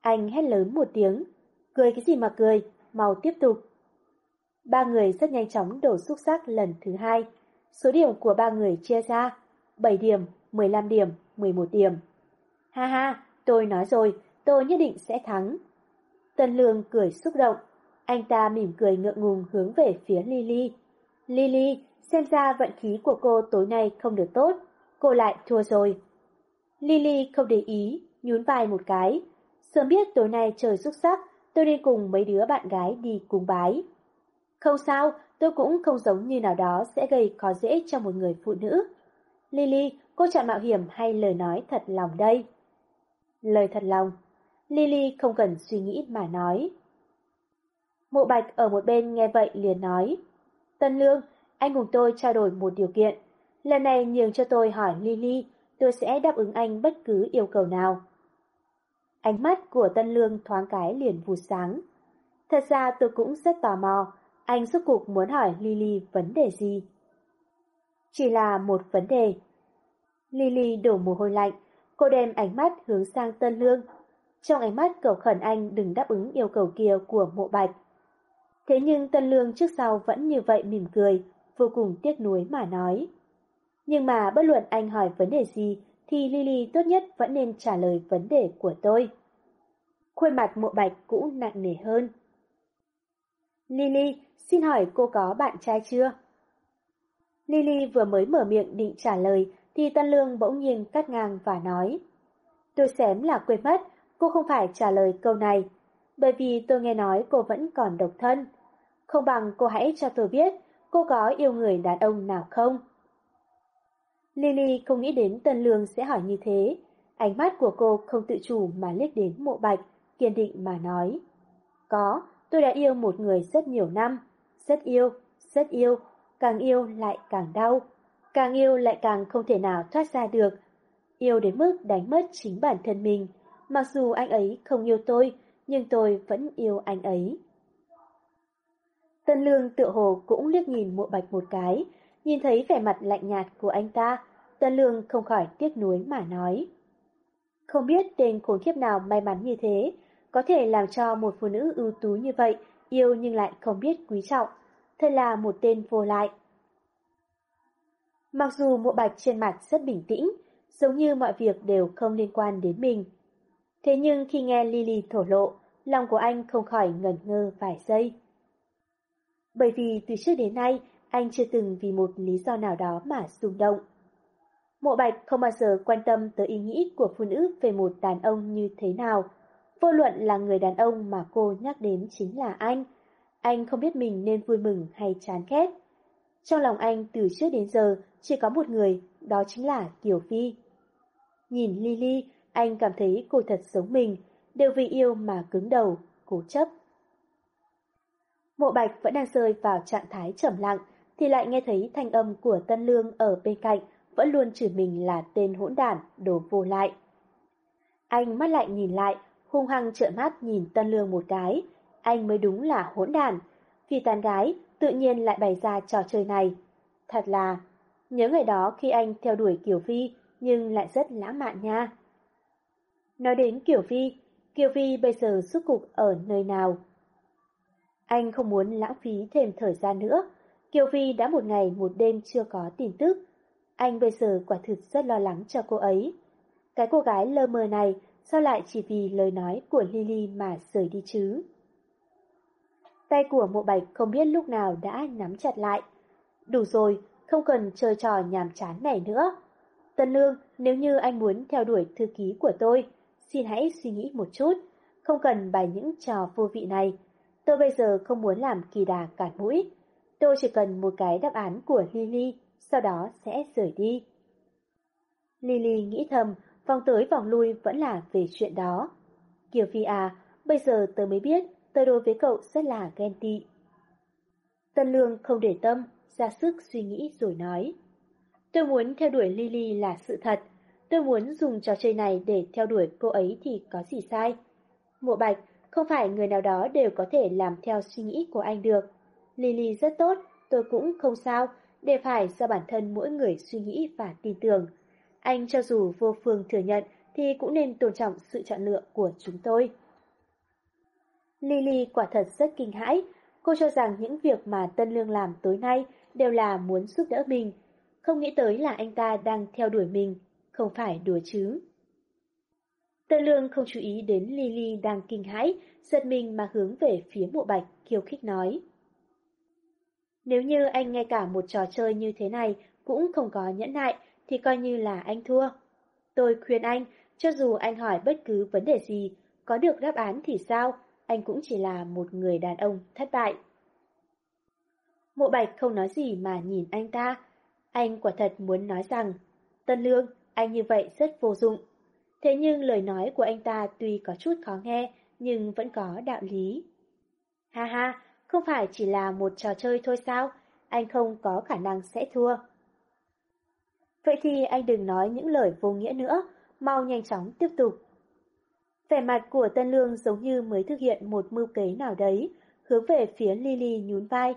Anh hét lớn một tiếng. Cười cái gì mà cười, mau tiếp tục. Ba người rất nhanh chóng đổ xúc sắc lần thứ hai. Số điểm của ba người chia ra 7 điểm, 15 điểm, 11 điểm. Ha ha, tôi nói rồi, tôi nhất định sẽ thắng. Tân Lương cười xúc động. Anh ta mỉm cười ngượng ngùng hướng về phía Lily. Lily, xem ra vận khí của cô tối nay không được tốt. Cô lại thua rồi. Lily không để ý, nhún vai một cái. Sớm biết tối nay trời xuất sắc, tôi nên cùng mấy đứa bạn gái đi cúng bái. Không sao, tôi cũng không giống như nào đó sẽ gây khó dễ cho một người phụ nữ. Lily, cô chọn mạo hiểm hay lời nói thật lòng đây? Lời thật lòng. Lily không cần suy nghĩ mà nói. Mộ bạch ở một bên nghe vậy liền nói. Tân Lương, anh cùng tôi trao đổi một điều kiện. Lần này nhường cho tôi hỏi Lily, tôi sẽ đáp ứng anh bất cứ yêu cầu nào. Ánh mắt của Tân Lương thoáng cái liền vụt sáng. Thật ra tôi cũng rất tò mò, anh suốt cuộc muốn hỏi Lily vấn đề gì? Chỉ là một vấn đề. Lily đổ mồ hôi lạnh, cô đem ánh mắt hướng sang Tân Lương. Trong ánh mắt cầu khẩn anh đừng đáp ứng yêu cầu kia của mộ bạch. Thế nhưng Tân Lương trước sau vẫn như vậy mỉm cười, vô cùng tiếc nuối mà nói. Nhưng mà bất luận anh hỏi vấn đề gì, thì Lily tốt nhất vẫn nên trả lời vấn đề của tôi. Khuôn mặt mộ bạch cũng nặng nề hơn. Lily, xin hỏi cô có bạn trai chưa? Lily vừa mới mở miệng định trả lời, thì Tân Lương bỗng nhiên cắt ngang và nói. Tôi xém là quên mất, cô không phải trả lời câu này, bởi vì tôi nghe nói cô vẫn còn độc thân. Không bằng cô hãy cho tôi biết cô có yêu người đàn ông nào không? Lily không nghĩ đến Tân Lương sẽ hỏi như thế. Ánh mắt của cô không tự chủ mà liếc đến mộ bạch, kiên định mà nói. Có, tôi đã yêu một người rất nhiều năm. Rất yêu, rất yêu, càng yêu lại càng đau. Càng yêu lại càng không thể nào thoát ra được. Yêu đến mức đánh mất chính bản thân mình. Mặc dù anh ấy không yêu tôi, nhưng tôi vẫn yêu anh ấy. Tân Lương tựa hồ cũng liếc nhìn mộ bạch một cái, nhìn thấy vẻ mặt lạnh nhạt của anh ta, Tân Lương không khỏi tiếc nuối mà nói. Không biết tên khốn kiếp nào may mắn như thế, có thể làm cho một phụ nữ ưu tú như vậy yêu nhưng lại không biết quý trọng, thật là một tên vô lại. Mặc dù mộ bạch trên mặt rất bình tĩnh, giống như mọi việc đều không liên quan đến mình. Thế nhưng khi nghe Lily thổ lộ, lòng của anh không khỏi ngẩn ngơ vài giây. Bởi vì từ trước đến nay, anh chưa từng vì một lý do nào đó mà rung động. Mộ Bạch không bao giờ quan tâm tới ý nghĩ của phụ nữ về một đàn ông như thế nào. Vô luận là người đàn ông mà cô nhắc đến chính là anh. Anh không biết mình nên vui mừng hay chán ghét. Trong lòng anh từ trước đến giờ chỉ có một người, đó chính là Kiều Phi. Nhìn Lily, anh cảm thấy cô thật giống mình, đều vì yêu mà cứng đầu, cố chấp. Mộ Bạch vẫn đang rơi vào trạng thái trầm lặng, thì lại nghe thấy thanh âm của Tân Lương ở bên cạnh, vẫn luôn chửi mình là tên hỗn đản, đồ vô lại. Anh mắt lại nhìn lại, hung hăng trợn mắt nhìn Tân Lương một cái, anh mới đúng là hỗn đản. Vì tàn gái, tự nhiên lại bày ra trò chơi này. Thật là, nhớ ngày đó khi anh theo đuổi Kiều Phi, nhưng lại rất lãng mạn nha. Nói đến Kiều Vi, Kiều Vi bây giờ suốt cục ở nơi nào? Anh không muốn lãng phí thêm thời gian nữa. Kiều Vi đã một ngày một đêm chưa có tin tức. Anh bây giờ quả thực rất lo lắng cho cô ấy. Cái cô gái lơ mơ này sao lại chỉ vì lời nói của Lily mà rời đi chứ? Tay của mộ bạch không biết lúc nào đã nắm chặt lại. Đủ rồi, không cần chơi trò nhàm chán này nữa. Tân Lương, nếu như anh muốn theo đuổi thư ký của tôi, xin hãy suy nghĩ một chút, không cần bài những trò vô vị này. Tôi bây giờ không muốn làm kỳ đà cản mũi. Tôi chỉ cần một cái đáp án của Lily, sau đó sẽ rời đi. Lily nghĩ thầm, vòng tới vòng lui vẫn là về chuyện đó. Kiều Phi à, bây giờ tớ mới biết tớ đối với cậu rất là ghen tị. Tân Lương không để tâm, ra sức suy nghĩ rồi nói. Tôi muốn theo đuổi Lily là sự thật, tôi muốn dùng trò chơi này để theo đuổi cô ấy thì có gì sai. Mộ Bạch, không phải người nào đó đều có thể làm theo suy nghĩ của anh được. Lily rất tốt, tôi cũng không sao, để phải do bản thân mỗi người suy nghĩ và tin tưởng. Anh cho dù vô phương thừa nhận thì cũng nên tôn trọng sự chọn lựa của chúng tôi. Lily quả thật rất kinh hãi, cô cho rằng những việc mà Tân Lương làm tối nay đều là muốn giúp đỡ mình, không nghĩ tới là anh ta đang theo đuổi mình, không phải đùa chứ. Tân Lương không chú ý đến Lily đang kinh hãi, giật mình mà hướng về phía mộ bạch, khiêu khích nói. Nếu như anh ngay cả một trò chơi như thế này cũng không có nhẫn nại, thì coi như là anh thua. Tôi khuyên anh, cho dù anh hỏi bất cứ vấn đề gì, có được đáp án thì sao, anh cũng chỉ là một người đàn ông thất bại. Mộ Bạch không nói gì mà nhìn anh ta. Anh quả thật muốn nói rằng, Tân Lương, anh như vậy rất vô dụng. Thế nhưng lời nói của anh ta tuy có chút khó nghe, nhưng vẫn có đạo lý. Ha ha, không phải chỉ là một trò chơi thôi sao, anh không có khả năng sẽ thua. Vậy thì anh đừng nói những lời vô nghĩa nữa, mau nhanh chóng tiếp tục. Vẻ mặt của Tân Lương giống như mới thực hiện một mưu kế nào đấy, hướng về phía Lily nhún vai.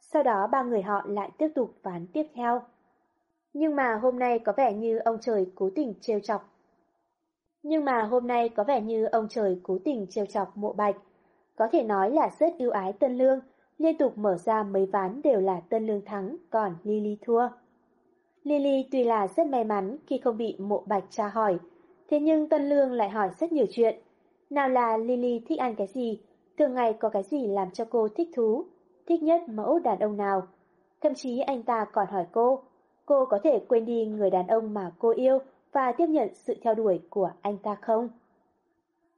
Sau đó ba người họ lại tiếp tục ván tiếp theo. Nhưng mà hôm nay có vẻ như ông trời cố tình trêu chọc. Nhưng mà hôm nay có vẻ như ông trời cố tình trêu chọc mộ bạch. Có thể nói là rất ưu ái Tân Lương, liên tục mở ra mấy ván đều là Tân Lương thắng, còn Lily thua. Lily tuy là rất may mắn khi không bị mộ bạch tra hỏi, thế nhưng Tân Lương lại hỏi rất nhiều chuyện. Nào là Lily thích ăn cái gì, thường ngày có cái gì làm cho cô thích thú, thích nhất mẫu đàn ông nào. Thậm chí anh ta còn hỏi cô, cô có thể quên đi người đàn ông mà cô yêu và tiếp nhận sự theo đuổi của anh ta không?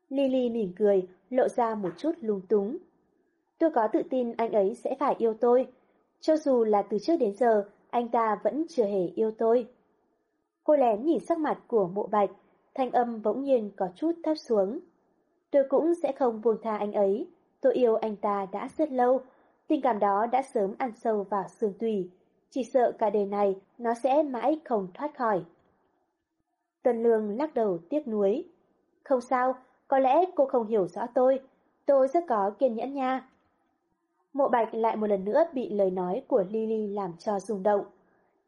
Lily mỉm cười, lộ ra một chút lung túng. Tôi có tự tin anh ấy sẽ phải yêu tôi. Cho dù là từ trước đến giờ, anh ta vẫn chưa hề yêu tôi. Cô lén nhìn sắc mặt của mộ bạch, thanh âm bỗng nhiên có chút thấp xuống. Tôi cũng sẽ không buông tha anh ấy, tôi yêu anh ta đã rất lâu, tình cảm đó đã sớm ăn sâu vào xương tùy, chỉ sợ cả đời này nó sẽ mãi không thoát khỏi. Tân Lương lắc đầu tiếc nuối. Không sao, có lẽ cô không hiểu rõ tôi, tôi rất có kiên nhẫn nha. Mộ Bạch lại một lần nữa bị lời nói của Lily làm cho rung động.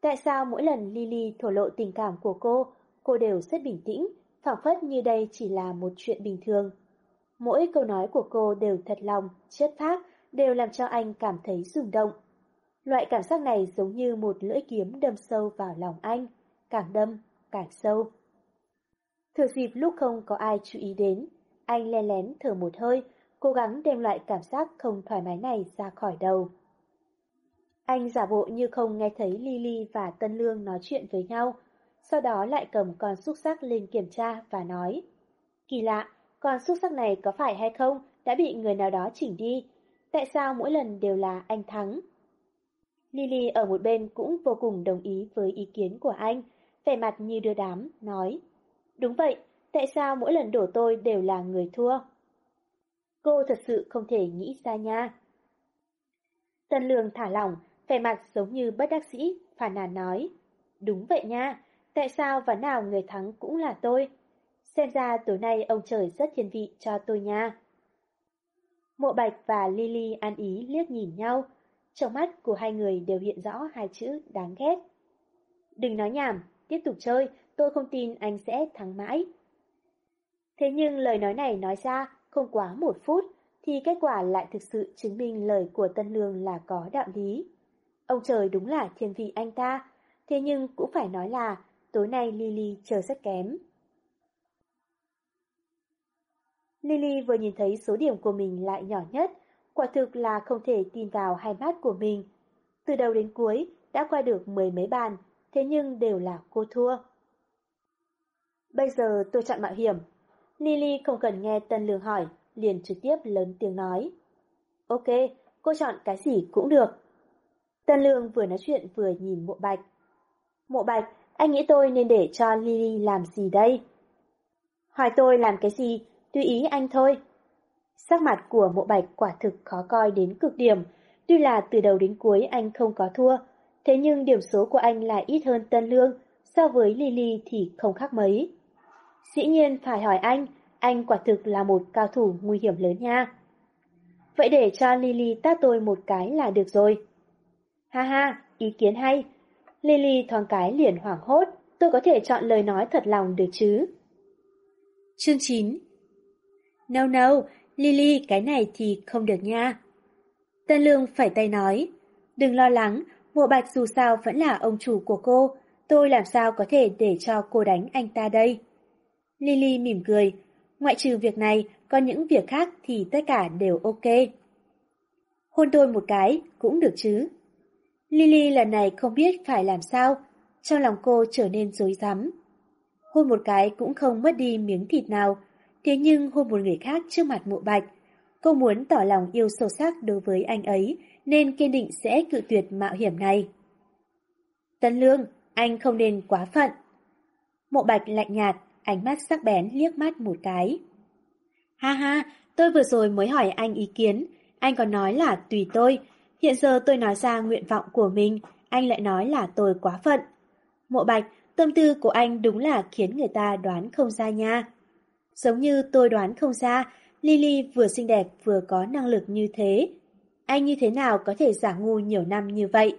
Tại sao mỗi lần Lily thổ lộ tình cảm của cô, cô đều rất bình tĩnh, phảng phất như đây chỉ là một chuyện bình thường. Mỗi câu nói của cô đều thật lòng, chất phác, đều làm cho anh cảm thấy rung động. Loại cảm giác này giống như một lưỡi kiếm đâm sâu vào lòng anh, càng đâm, càng sâu. Thừa dịp lúc không có ai chú ý đến, anh len lén thở một hơi, cố gắng đem loại cảm giác không thoải mái này ra khỏi đầu. Anh giả bộ như không nghe thấy Lily và Tân Lương nói chuyện với nhau, sau đó lại cầm con xúc sắc lên kiểm tra và nói. Kỳ lạ, con xúc sắc này có phải hay không đã bị người nào đó chỉnh đi. Tại sao mỗi lần đều là anh thắng? Lily ở một bên cũng vô cùng đồng ý với ý kiến của anh, vẻ mặt như đưa đám, nói. Đúng vậy, tại sao mỗi lần đổ tôi đều là người thua? Cô thật sự không thể nghĩ ra nha. Tân lương thả lỏng, vẻ mặt giống như bất đắc sĩ, phản nàn nói. Đúng vậy nha, tại sao và nào người thắng cũng là tôi? Xem ra tối nay ông trời rất thiên vị cho tôi nha. Mộ Bạch và Lily an ý liếc nhìn nhau, trong mắt của hai người đều hiện rõ hai chữ đáng ghét. Đừng nói nhảm, tiếp tục chơi, tôi không tin anh sẽ thắng mãi. Thế nhưng lời nói này nói ra, không quá một phút, thì kết quả lại thực sự chứng minh lời của Tân Lương là có đạo lý. Ông trời đúng là thiên vị anh ta, thế nhưng cũng phải nói là tối nay Lily chờ rất kém. Lily vừa nhìn thấy số điểm của mình lại nhỏ nhất, quả thực là không thể tin vào hai mắt của mình. Từ đầu đến cuối, đã qua được mười mấy bàn, thế nhưng đều là cô thua. Bây giờ tôi chọn mạo hiểm. Lily không cần nghe Tân Lương hỏi, liền trực tiếp lớn tiếng nói. Ok, cô chọn cái gì cũng được. Tân Lương vừa nói chuyện vừa nhìn mộ bạch. Mộ bạch, anh nghĩ tôi nên để cho Lily làm gì đây? Hỏi tôi làm cái gì, tùy ý anh thôi. Sắc mặt của mộ bạch quả thực khó coi đến cực điểm, tuy là từ đầu đến cuối anh không có thua, thế nhưng điểm số của anh lại ít hơn Tân Lương, so với Lily thì không khác mấy. Dĩ nhiên phải hỏi anh, anh quả thực là một cao thủ nguy hiểm lớn nha. Vậy để cho Lily tát tôi một cái là được rồi. Ha ha, ý kiến hay. Lily thoáng cái liền hoảng hốt, tôi có thể chọn lời nói thật lòng được chứ. Chương 9 No no, Lily cái này thì không được nha. Tân Lương phải tay nói, đừng lo lắng, mộ bạch dù sao vẫn là ông chủ của cô, tôi làm sao có thể để cho cô đánh anh ta đây. Lily mỉm cười, ngoại trừ việc này, còn những việc khác thì tất cả đều ok. Hôn tôi một cái, cũng được chứ. Lily lần này không biết phải làm sao, trong lòng cô trở nên rối rắm. Hôn một cái cũng không mất đi miếng thịt nào, thế nhưng hôn một người khác trước mặt mộ bạch. Cô muốn tỏ lòng yêu sâu sắc đối với anh ấy, nên kiên định sẽ cự tuyệt mạo hiểm này. Tân Lương, anh không nên quá phận. Mộ bạch lạnh nhạt, ánh mắt sắc bén liếc mắt một cái. Ha ha, tôi vừa rồi mới hỏi anh ý kiến, anh còn nói là tùy tôi. Hiện giờ tôi nói ra nguyện vọng của mình, anh lại nói là tôi quá phận. Mộ bạch, tâm tư của anh đúng là khiến người ta đoán không ra nha. Giống như tôi đoán không ra, Lily vừa xinh đẹp vừa có năng lực như thế. Anh như thế nào có thể giả ngu nhiều năm như vậy?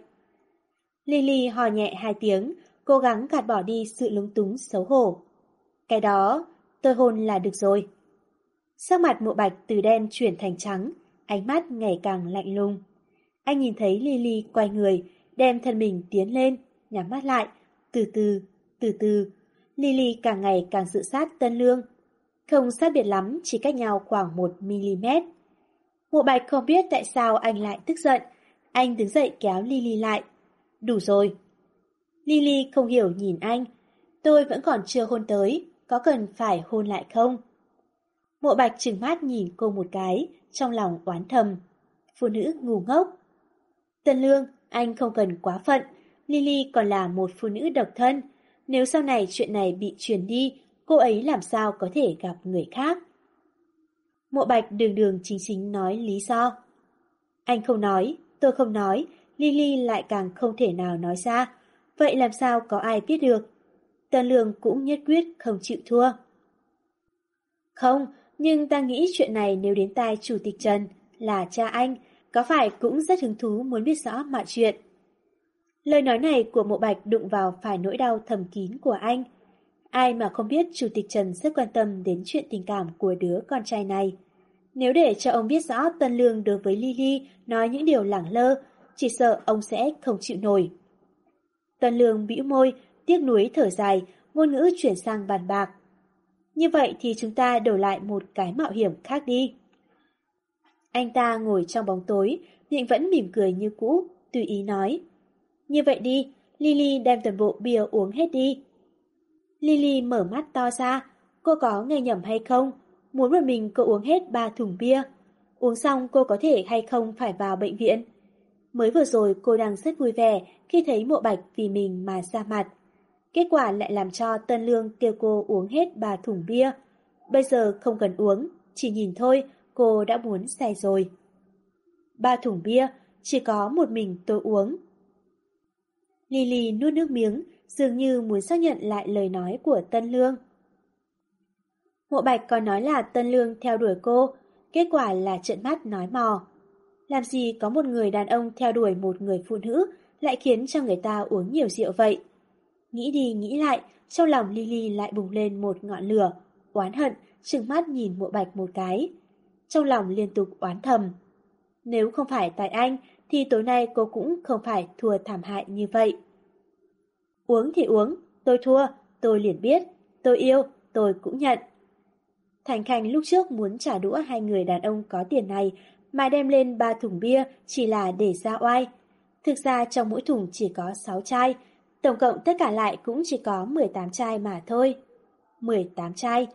Lily hò nhẹ hai tiếng, cố gắng gạt bỏ đi sự lúng túng xấu hổ. Cái đó, tôi hôn là được rồi. Sắc mặt mộ bạch từ đen chuyển thành trắng, ánh mắt ngày càng lạnh lùng. Anh nhìn thấy Lily quay người, đem thân mình tiến lên, nhắm mắt lại, từ từ, từ từ. Lily càng ngày càng dự sát tân lương. Không sát biệt lắm, chỉ cách nhau khoảng 1mm. Mộ bạch không biết tại sao anh lại tức giận. Anh đứng dậy kéo Lily lại. Đủ rồi. Lily không hiểu nhìn anh. Tôi vẫn còn chưa hôn tới, có cần phải hôn lại không? Mộ bạch trừng mắt nhìn cô một cái, trong lòng oán thầm. Phụ nữ ngu ngốc. Tân lương, anh không cần quá phận. Lily còn là một phụ nữ độc thân. Nếu sau này chuyện này bị truyền đi, cô ấy làm sao có thể gặp người khác? Mộ bạch đường đường chính chính nói lý do. Anh không nói, tôi không nói, Lily lại càng không thể nào nói ra. Vậy làm sao có ai biết được? Tân lương cũng nhất quyết không chịu thua. Không, nhưng ta nghĩ chuyện này nếu đến tai Chủ tịch Trần, là cha anh, có phải cũng rất hứng thú muốn biết rõ mọi chuyện. Lời nói này của mộ bạch đụng vào phải nỗi đau thầm kín của anh. Ai mà không biết Chủ tịch Trần rất quan tâm đến chuyện tình cảm của đứa con trai này. Nếu để cho ông biết rõ Tân Lương đối với Lily nói những điều lẳng lơ, chỉ sợ ông sẽ không chịu nổi. Tân Lương bĩu môi, tiếc nuối thở dài, ngôn ngữ chuyển sang bàn bạc. Như vậy thì chúng ta đổi lại một cái mạo hiểm khác đi. Anh ta ngồi trong bóng tối, miệng vẫn mỉm cười như cũ, tùy ý nói. Như vậy đi, Lily đem toàn bộ bia uống hết đi. Lily mở mắt to ra, cô có nghe nhầm hay không? Muốn một mình cô uống hết ba thùng bia. Uống xong cô có thể hay không phải vào bệnh viện. Mới vừa rồi cô đang rất vui vẻ khi thấy mộ bạch vì mình mà ra mặt. Kết quả lại làm cho Tân Lương kêu cô uống hết ba thùng bia. Bây giờ không cần uống, chỉ nhìn thôi, cô đã muốn say rồi. Ba thùng bia, chỉ có một mình tôi uống. Lily nuốt nước miếng, dường như muốn xác nhận lại lời nói của Tân Lương. Mộ Bạch còn nói là Tân Lương theo đuổi cô, kết quả là trợn mắt nói mò. Làm gì có một người đàn ông theo đuổi một người phụ nữ lại khiến cho người ta uống nhiều rượu vậy? Nghĩ đi nghĩ lại, trong lòng Lily lại bùng lên một ngọn lửa, oán hận, trừng mắt nhìn mộ bạch một cái. Trong lòng liên tục oán thầm. Nếu không phải tại anh, thì tối nay cô cũng không phải thua thảm hại như vậy. Uống thì uống, tôi thua, tôi liền biết, tôi yêu, tôi cũng nhận. Thành Khanh lúc trước muốn trả đũa hai người đàn ông có tiền này mà đem lên ba thùng bia chỉ là để ra oai. Thực ra trong mỗi thùng chỉ có 6 chai, tổng cộng tất cả lại cũng chỉ có 18 chai mà thôi. 18 chai.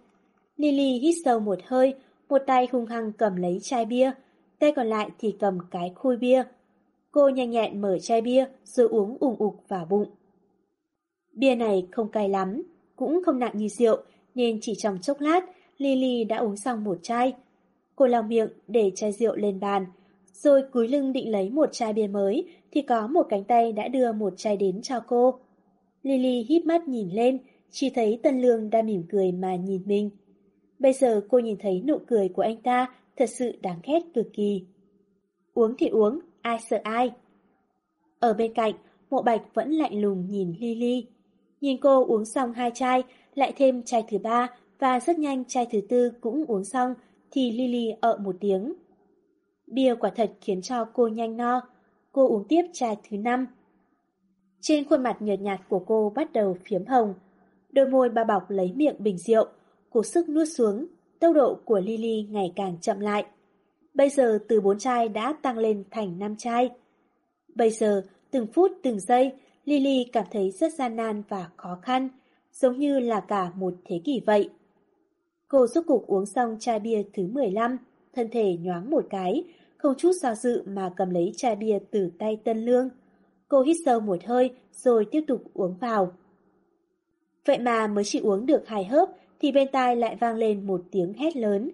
Lily hít sâu một hơi, một tay hung hăng cầm lấy chai bia, tay còn lại thì cầm cái khui bia. Cô nhanh nhẹn mở chai bia rồi uống ủng ục vào bụng. Bia này không cay lắm, cũng không nặng như rượu, nên chỉ trong chốc lát, Lily đã uống xong một chai. Cô lau miệng để chai rượu lên bàn, rồi cúi lưng định lấy một chai bia mới thì có một cánh tay đã đưa một chai đến cho cô. Lily híp mắt nhìn lên, chỉ thấy Tân Lương đang mỉm cười mà nhìn mình. Bây giờ cô nhìn thấy nụ cười của anh ta thật sự đáng ghét cực kỳ. Uống thì uống, ai sợ ai. Ở bên cạnh, mộ bạch vẫn lạnh lùng nhìn Lily. Nhìn cô uống xong hai chai, lại thêm chai thứ ba và rất nhanh chai thứ tư cũng uống xong thì Lily ợ một tiếng. Bia quả thật khiến cho cô nhanh no. Cô uống tiếp chai thứ năm. Trên khuôn mặt nhợt nhạt của cô bắt đầu phiếm hồng. Đôi môi ba bọc lấy miệng bình rượu. Cố sức nuốt xuống. Tốc độ của Lily ngày càng chậm lại. Bây giờ từ bốn chai đã tăng lên thành năm chai. Bây giờ, từng phút từng giây, Lily cảm thấy rất gian nan và khó khăn, giống như là cả một thế kỷ vậy. Cô rốt cục uống xong chai bia thứ 15, thân thể nhoáng một cái, không chút do dự mà cầm lấy chai bia từ tay Tân Lương. Cô hít sâu một hơi rồi tiếp tục uống vào. Vậy mà mới chỉ uống được hai hớp thì bên tai lại vang lên một tiếng hét lớn.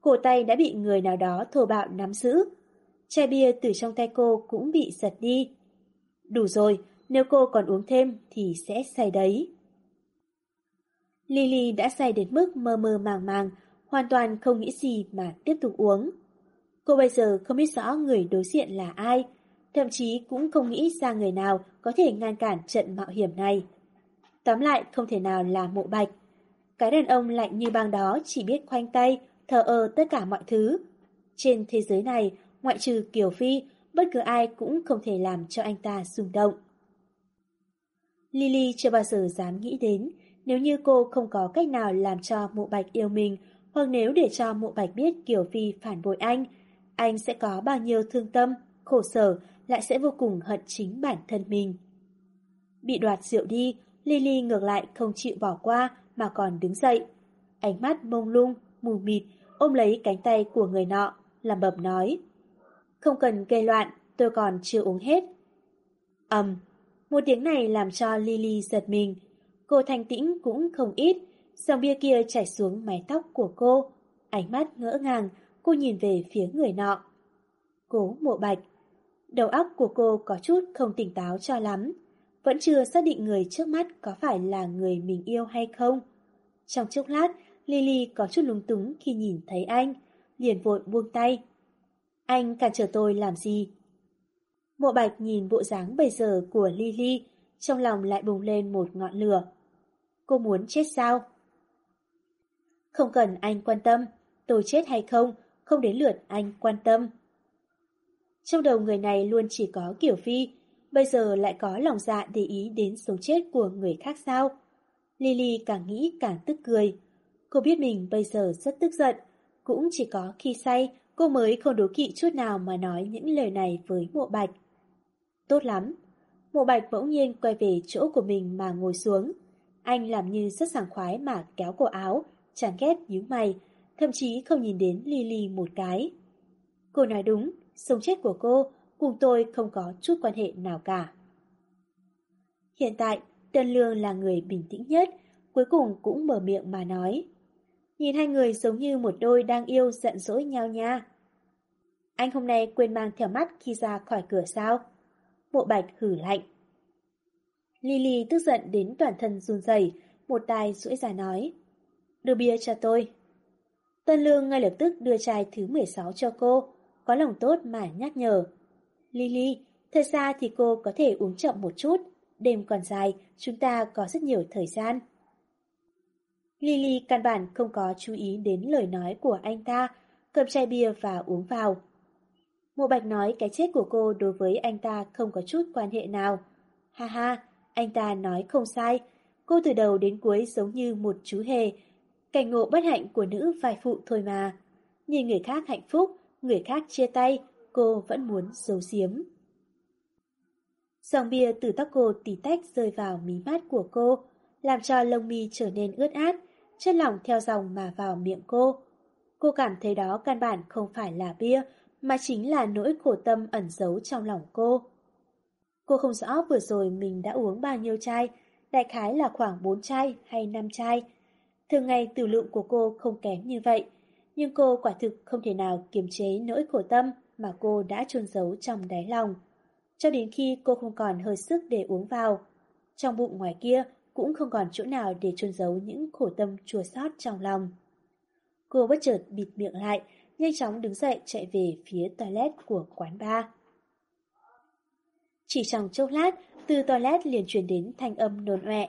Cổ tay đã bị người nào đó thô bạo nắm giữ. Chai bia từ trong tay cô cũng bị giật đi. Đủ rồi, nếu cô còn uống thêm thì sẽ say đấy. Lily đã say đến mức mơ mơ màng màng, hoàn toàn không nghĩ gì mà tiếp tục uống. Cô bây giờ không biết rõ người đối diện là ai, thậm chí cũng không nghĩ ra người nào có thể ngăn cản trận mạo hiểm này. Tóm lại không thể nào là mộ bạch. Cái đàn ông lạnh như băng đó chỉ biết khoanh tay, thờ ơ tất cả mọi thứ. Trên thế giới này, ngoại trừ Kiều Phi, bất cứ ai cũng không thể làm cho anh ta rung động. Lily chưa bao giờ dám nghĩ đến, nếu như cô không có cách nào làm cho mộ bạch yêu mình, hoặc nếu để cho mộ bạch biết Kiều Phi phản bội anh, anh sẽ có bao nhiêu thương tâm, khổ sở, lại sẽ vô cùng hận chính bản thân mình. Bị đoạt rượu đi, Lily ngược lại không chịu bỏ qua mà còn đứng dậy. Ánh mắt mông lung, mù mịt, ôm lấy cánh tay của người nọ, làm bẩm nói. Không cần gây loạn, tôi còn chưa uống hết. ầm, một tiếng này làm cho Lily giật mình. Cô thanh tĩnh cũng không ít, dòng bia kia chảy xuống mái tóc của cô. Ánh mắt ngỡ ngàng, cô nhìn về phía người nọ. Cố mộ bạch. Đầu óc của cô có chút không tỉnh táo cho lắm. Vẫn chưa xác định người trước mắt có phải là người mình yêu hay không. Trong chốc lát, Lily có chút lúng túng khi nhìn thấy anh, liền vội buông tay. Anh cản trở tôi làm gì? Mộ bạch nhìn bộ dáng bây giờ của Lily, trong lòng lại bùng lên một ngọn lửa. Cô muốn chết sao? Không cần anh quan tâm, tôi chết hay không, không đến lượt anh quan tâm. Trong đầu người này luôn chỉ có kiểu phi, bây giờ lại có lòng dạ để ý đến sống chết của người khác sao? Lily càng nghĩ càng tức cười. Cô biết mình bây giờ rất tức giận, cũng chỉ có khi say cô mới không đố kỵ chút nào mà nói những lời này với mộ bạch. Tốt lắm. Mộ bạch bỗng nhiên quay về chỗ của mình mà ngồi xuống. Anh làm như rất sảng khoái mà kéo cổ áo, chẳng ghét nhíu mày, thậm chí không nhìn đến Lily một cái. Cô nói đúng, sống chết của cô cùng tôi không có chút quan hệ nào cả. Hiện tại, Tân Lương là người bình tĩnh nhất, cuối cùng cũng mở miệng mà nói. Nhìn hai người giống như một đôi đang yêu giận dỗi nhau nha. Anh hôm nay quên mang theo mắt khi ra khỏi cửa sao? Mộ bạch hử lạnh. Lily tức giận đến toàn thân run rẩy, một tay duỗi ra nói. Đưa bia cho tôi. Tân Lương ngay lập tức đưa chai thứ 16 cho cô, có lòng tốt mà nhắc nhở. Lily, thật ra thì cô có thể uống chậm một chút, đêm còn dài, chúng ta có rất nhiều thời gian. Lily căn bản không có chú ý đến lời nói của anh ta, cầm chai bia và uống vào. Mộ Bạch nói cái chết của cô đối với anh ta không có chút quan hệ nào. Ha ha, anh ta nói không sai. Cô từ đầu đến cuối giống như một chú hề. Cảnh ngộ bất hạnh của nữ vài phụ thôi mà. Nhìn người khác hạnh phúc, người khác chia tay, cô vẫn muốn giấu giếm. Dòng bia từ tóc cô tí tách rơi vào mí mắt của cô, làm cho lông mi trở nên ướt át, chất lỏng theo dòng mà vào miệng cô. Cô cảm thấy đó căn bản không phải là bia, mà chính là nỗi khổ tâm ẩn giấu trong lòng cô. Cô không rõ vừa rồi mình đã uống bao nhiêu chai, đại khái là khoảng 4 chai hay 5 chai. Thường ngày tiểu lượng của cô không kém như vậy, nhưng cô quả thực không thể nào kiềm chế nỗi khổ tâm mà cô đã chôn giấu trong đáy lòng. Cho đến khi cô không còn hơi sức để uống vào, trong bụng ngoài kia cũng không còn chỗ nào để chôn giấu những khổ tâm chua xót trong lòng. Cô bất chợt bịt miệng lại, nhanh chóng đứng dậy chạy về phía toilet của quán bar. Chỉ trong chốc lát, từ toilet liền truyền đến thanh âm nôn ọe.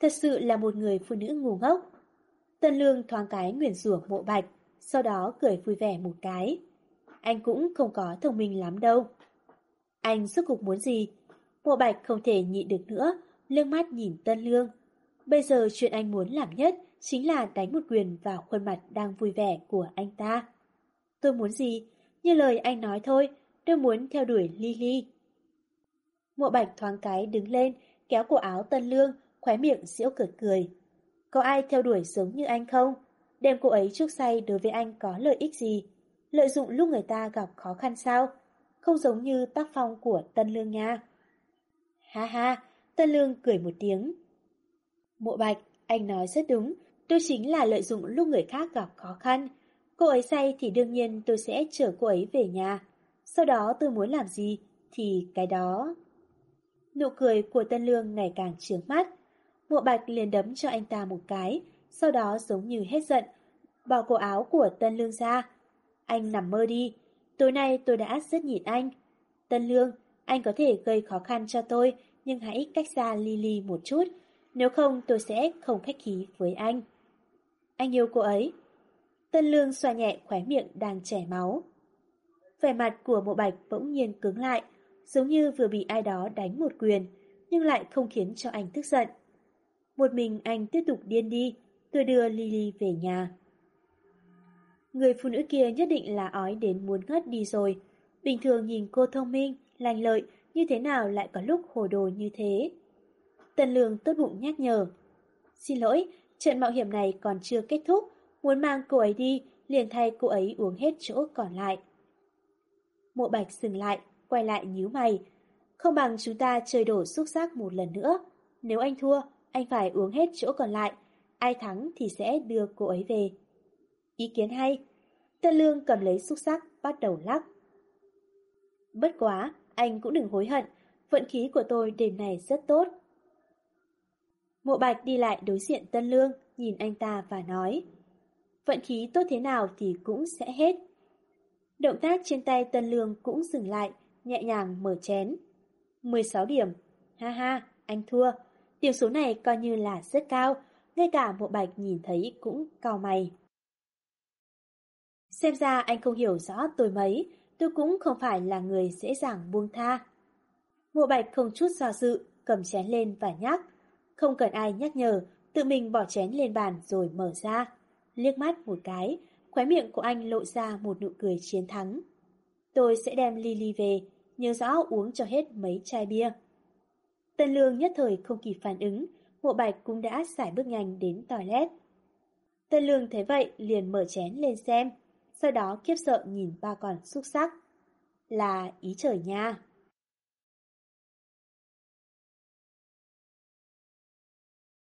Thật sự là một người phụ nữ ngu ngốc. Tân lương thoáng cái nguyền rủa mộ bạch, sau đó cười vui vẻ một cái. Anh cũng không có thông minh lắm đâu. Anh sức cục muốn gì? Mộ bạch không thể nhịn được nữa, lương mắt nhìn tân lương. Bây giờ chuyện anh muốn làm nhất chính là đánh một quyền vào khuôn mặt đang vui vẻ của anh ta. Tôi muốn gì? Như lời anh nói thôi, tôi muốn theo đuổi Lily. Mộ bạch thoáng cái đứng lên, kéo cổ áo tân lương, khóe miệng diễu cợt cười. Có ai theo đuổi giống như anh không? Đem cô ấy trước say đối với anh có lợi ích gì? Lợi dụng lúc người ta gặp khó khăn sao? Không giống như tác phong của Tân Lương nha. Ha ha, Tân Lương cười một tiếng. Mộ bạch, anh nói rất đúng, tôi chính là lợi dụng lúc người khác gặp khó khăn. Cô ấy say thì đương nhiên tôi sẽ chở cô ấy về nhà. Sau đó tôi muốn làm gì thì cái đó... Nụ cười của Tân Lương ngày càng trướng mắt. Mộ Bạch liền đấm cho anh ta một cái, sau đó giống như hết giận, bỏ cổ áo của Tân Lương ra. Anh nằm mơ đi, tối nay tôi đã rất nhịn anh. Tân Lương, anh có thể gây khó khăn cho tôi, nhưng hãy cách xa Lily một chút, nếu không tôi sẽ không khách khí với anh. Anh yêu cô ấy. Tân Lương xoa nhẹ khóe miệng đang chảy máu. Vẻ mặt của mộ bạch bỗng nhiên cứng lại, giống như vừa bị ai đó đánh một quyền, nhưng lại không khiến cho anh tức giận. Một mình anh tiếp tục điên đi, tôi đưa Lily về nhà. Người phụ nữ kia nhất định là ói đến muốn ngất đi rồi. Bình thường nhìn cô thông minh, lành lợi, như thế nào lại có lúc hồ đồ như thế? Tân Lương tốt bụng nhắc nhở. Xin lỗi, trận mạo hiểm này còn chưa kết thúc, muốn mang cô ấy đi, liền thay cô ấy uống hết chỗ còn lại. Mộ bạch dừng lại, quay lại nhíu mày. Không bằng chúng ta chơi đổ xúc giác một lần nữa. Nếu anh thua, anh phải uống hết chỗ còn lại. Ai thắng thì sẽ đưa cô ấy về. Ý kiến hay. Tân Lương cầm lấy xúc giác, bắt đầu lắc. Bất quá, anh cũng đừng hối hận. Vận khí của tôi đêm này rất tốt. Mộ Bạch đi lại đối diện Tân Lương, nhìn anh ta và nói. Vận khí tốt thế nào thì cũng sẽ hết. Động tác trên tay Tân Lương cũng dừng lại, nhẹ nhàng mở chén. 16 điểm. Ha ha, anh thua. Điểm số này coi như là rất cao, ngay cả mộ bạch nhìn thấy cũng cao mày. Xem ra anh không hiểu rõ tôi mấy, tôi cũng không phải là người dễ dàng buông tha. Mộ bạch không chút do dự, cầm chén lên và nhắc. Không cần ai nhắc nhở, tự mình bỏ chén lên bàn rồi mở ra. Liếc mắt một cái, khóe miệng của anh lộ ra một nụ cười chiến thắng. Tôi sẽ đem Lily về, nhớ rõ uống cho hết mấy chai bia. Tân Lương nhất thời không kịp phản ứng, Mộ Bạch cũng đã xài bước nhanh đến toilet. Tân Lương thấy vậy liền mở chén lên xem, sau đó kiếp sợ nhìn ba con xúc sắc. Là ý trời nha.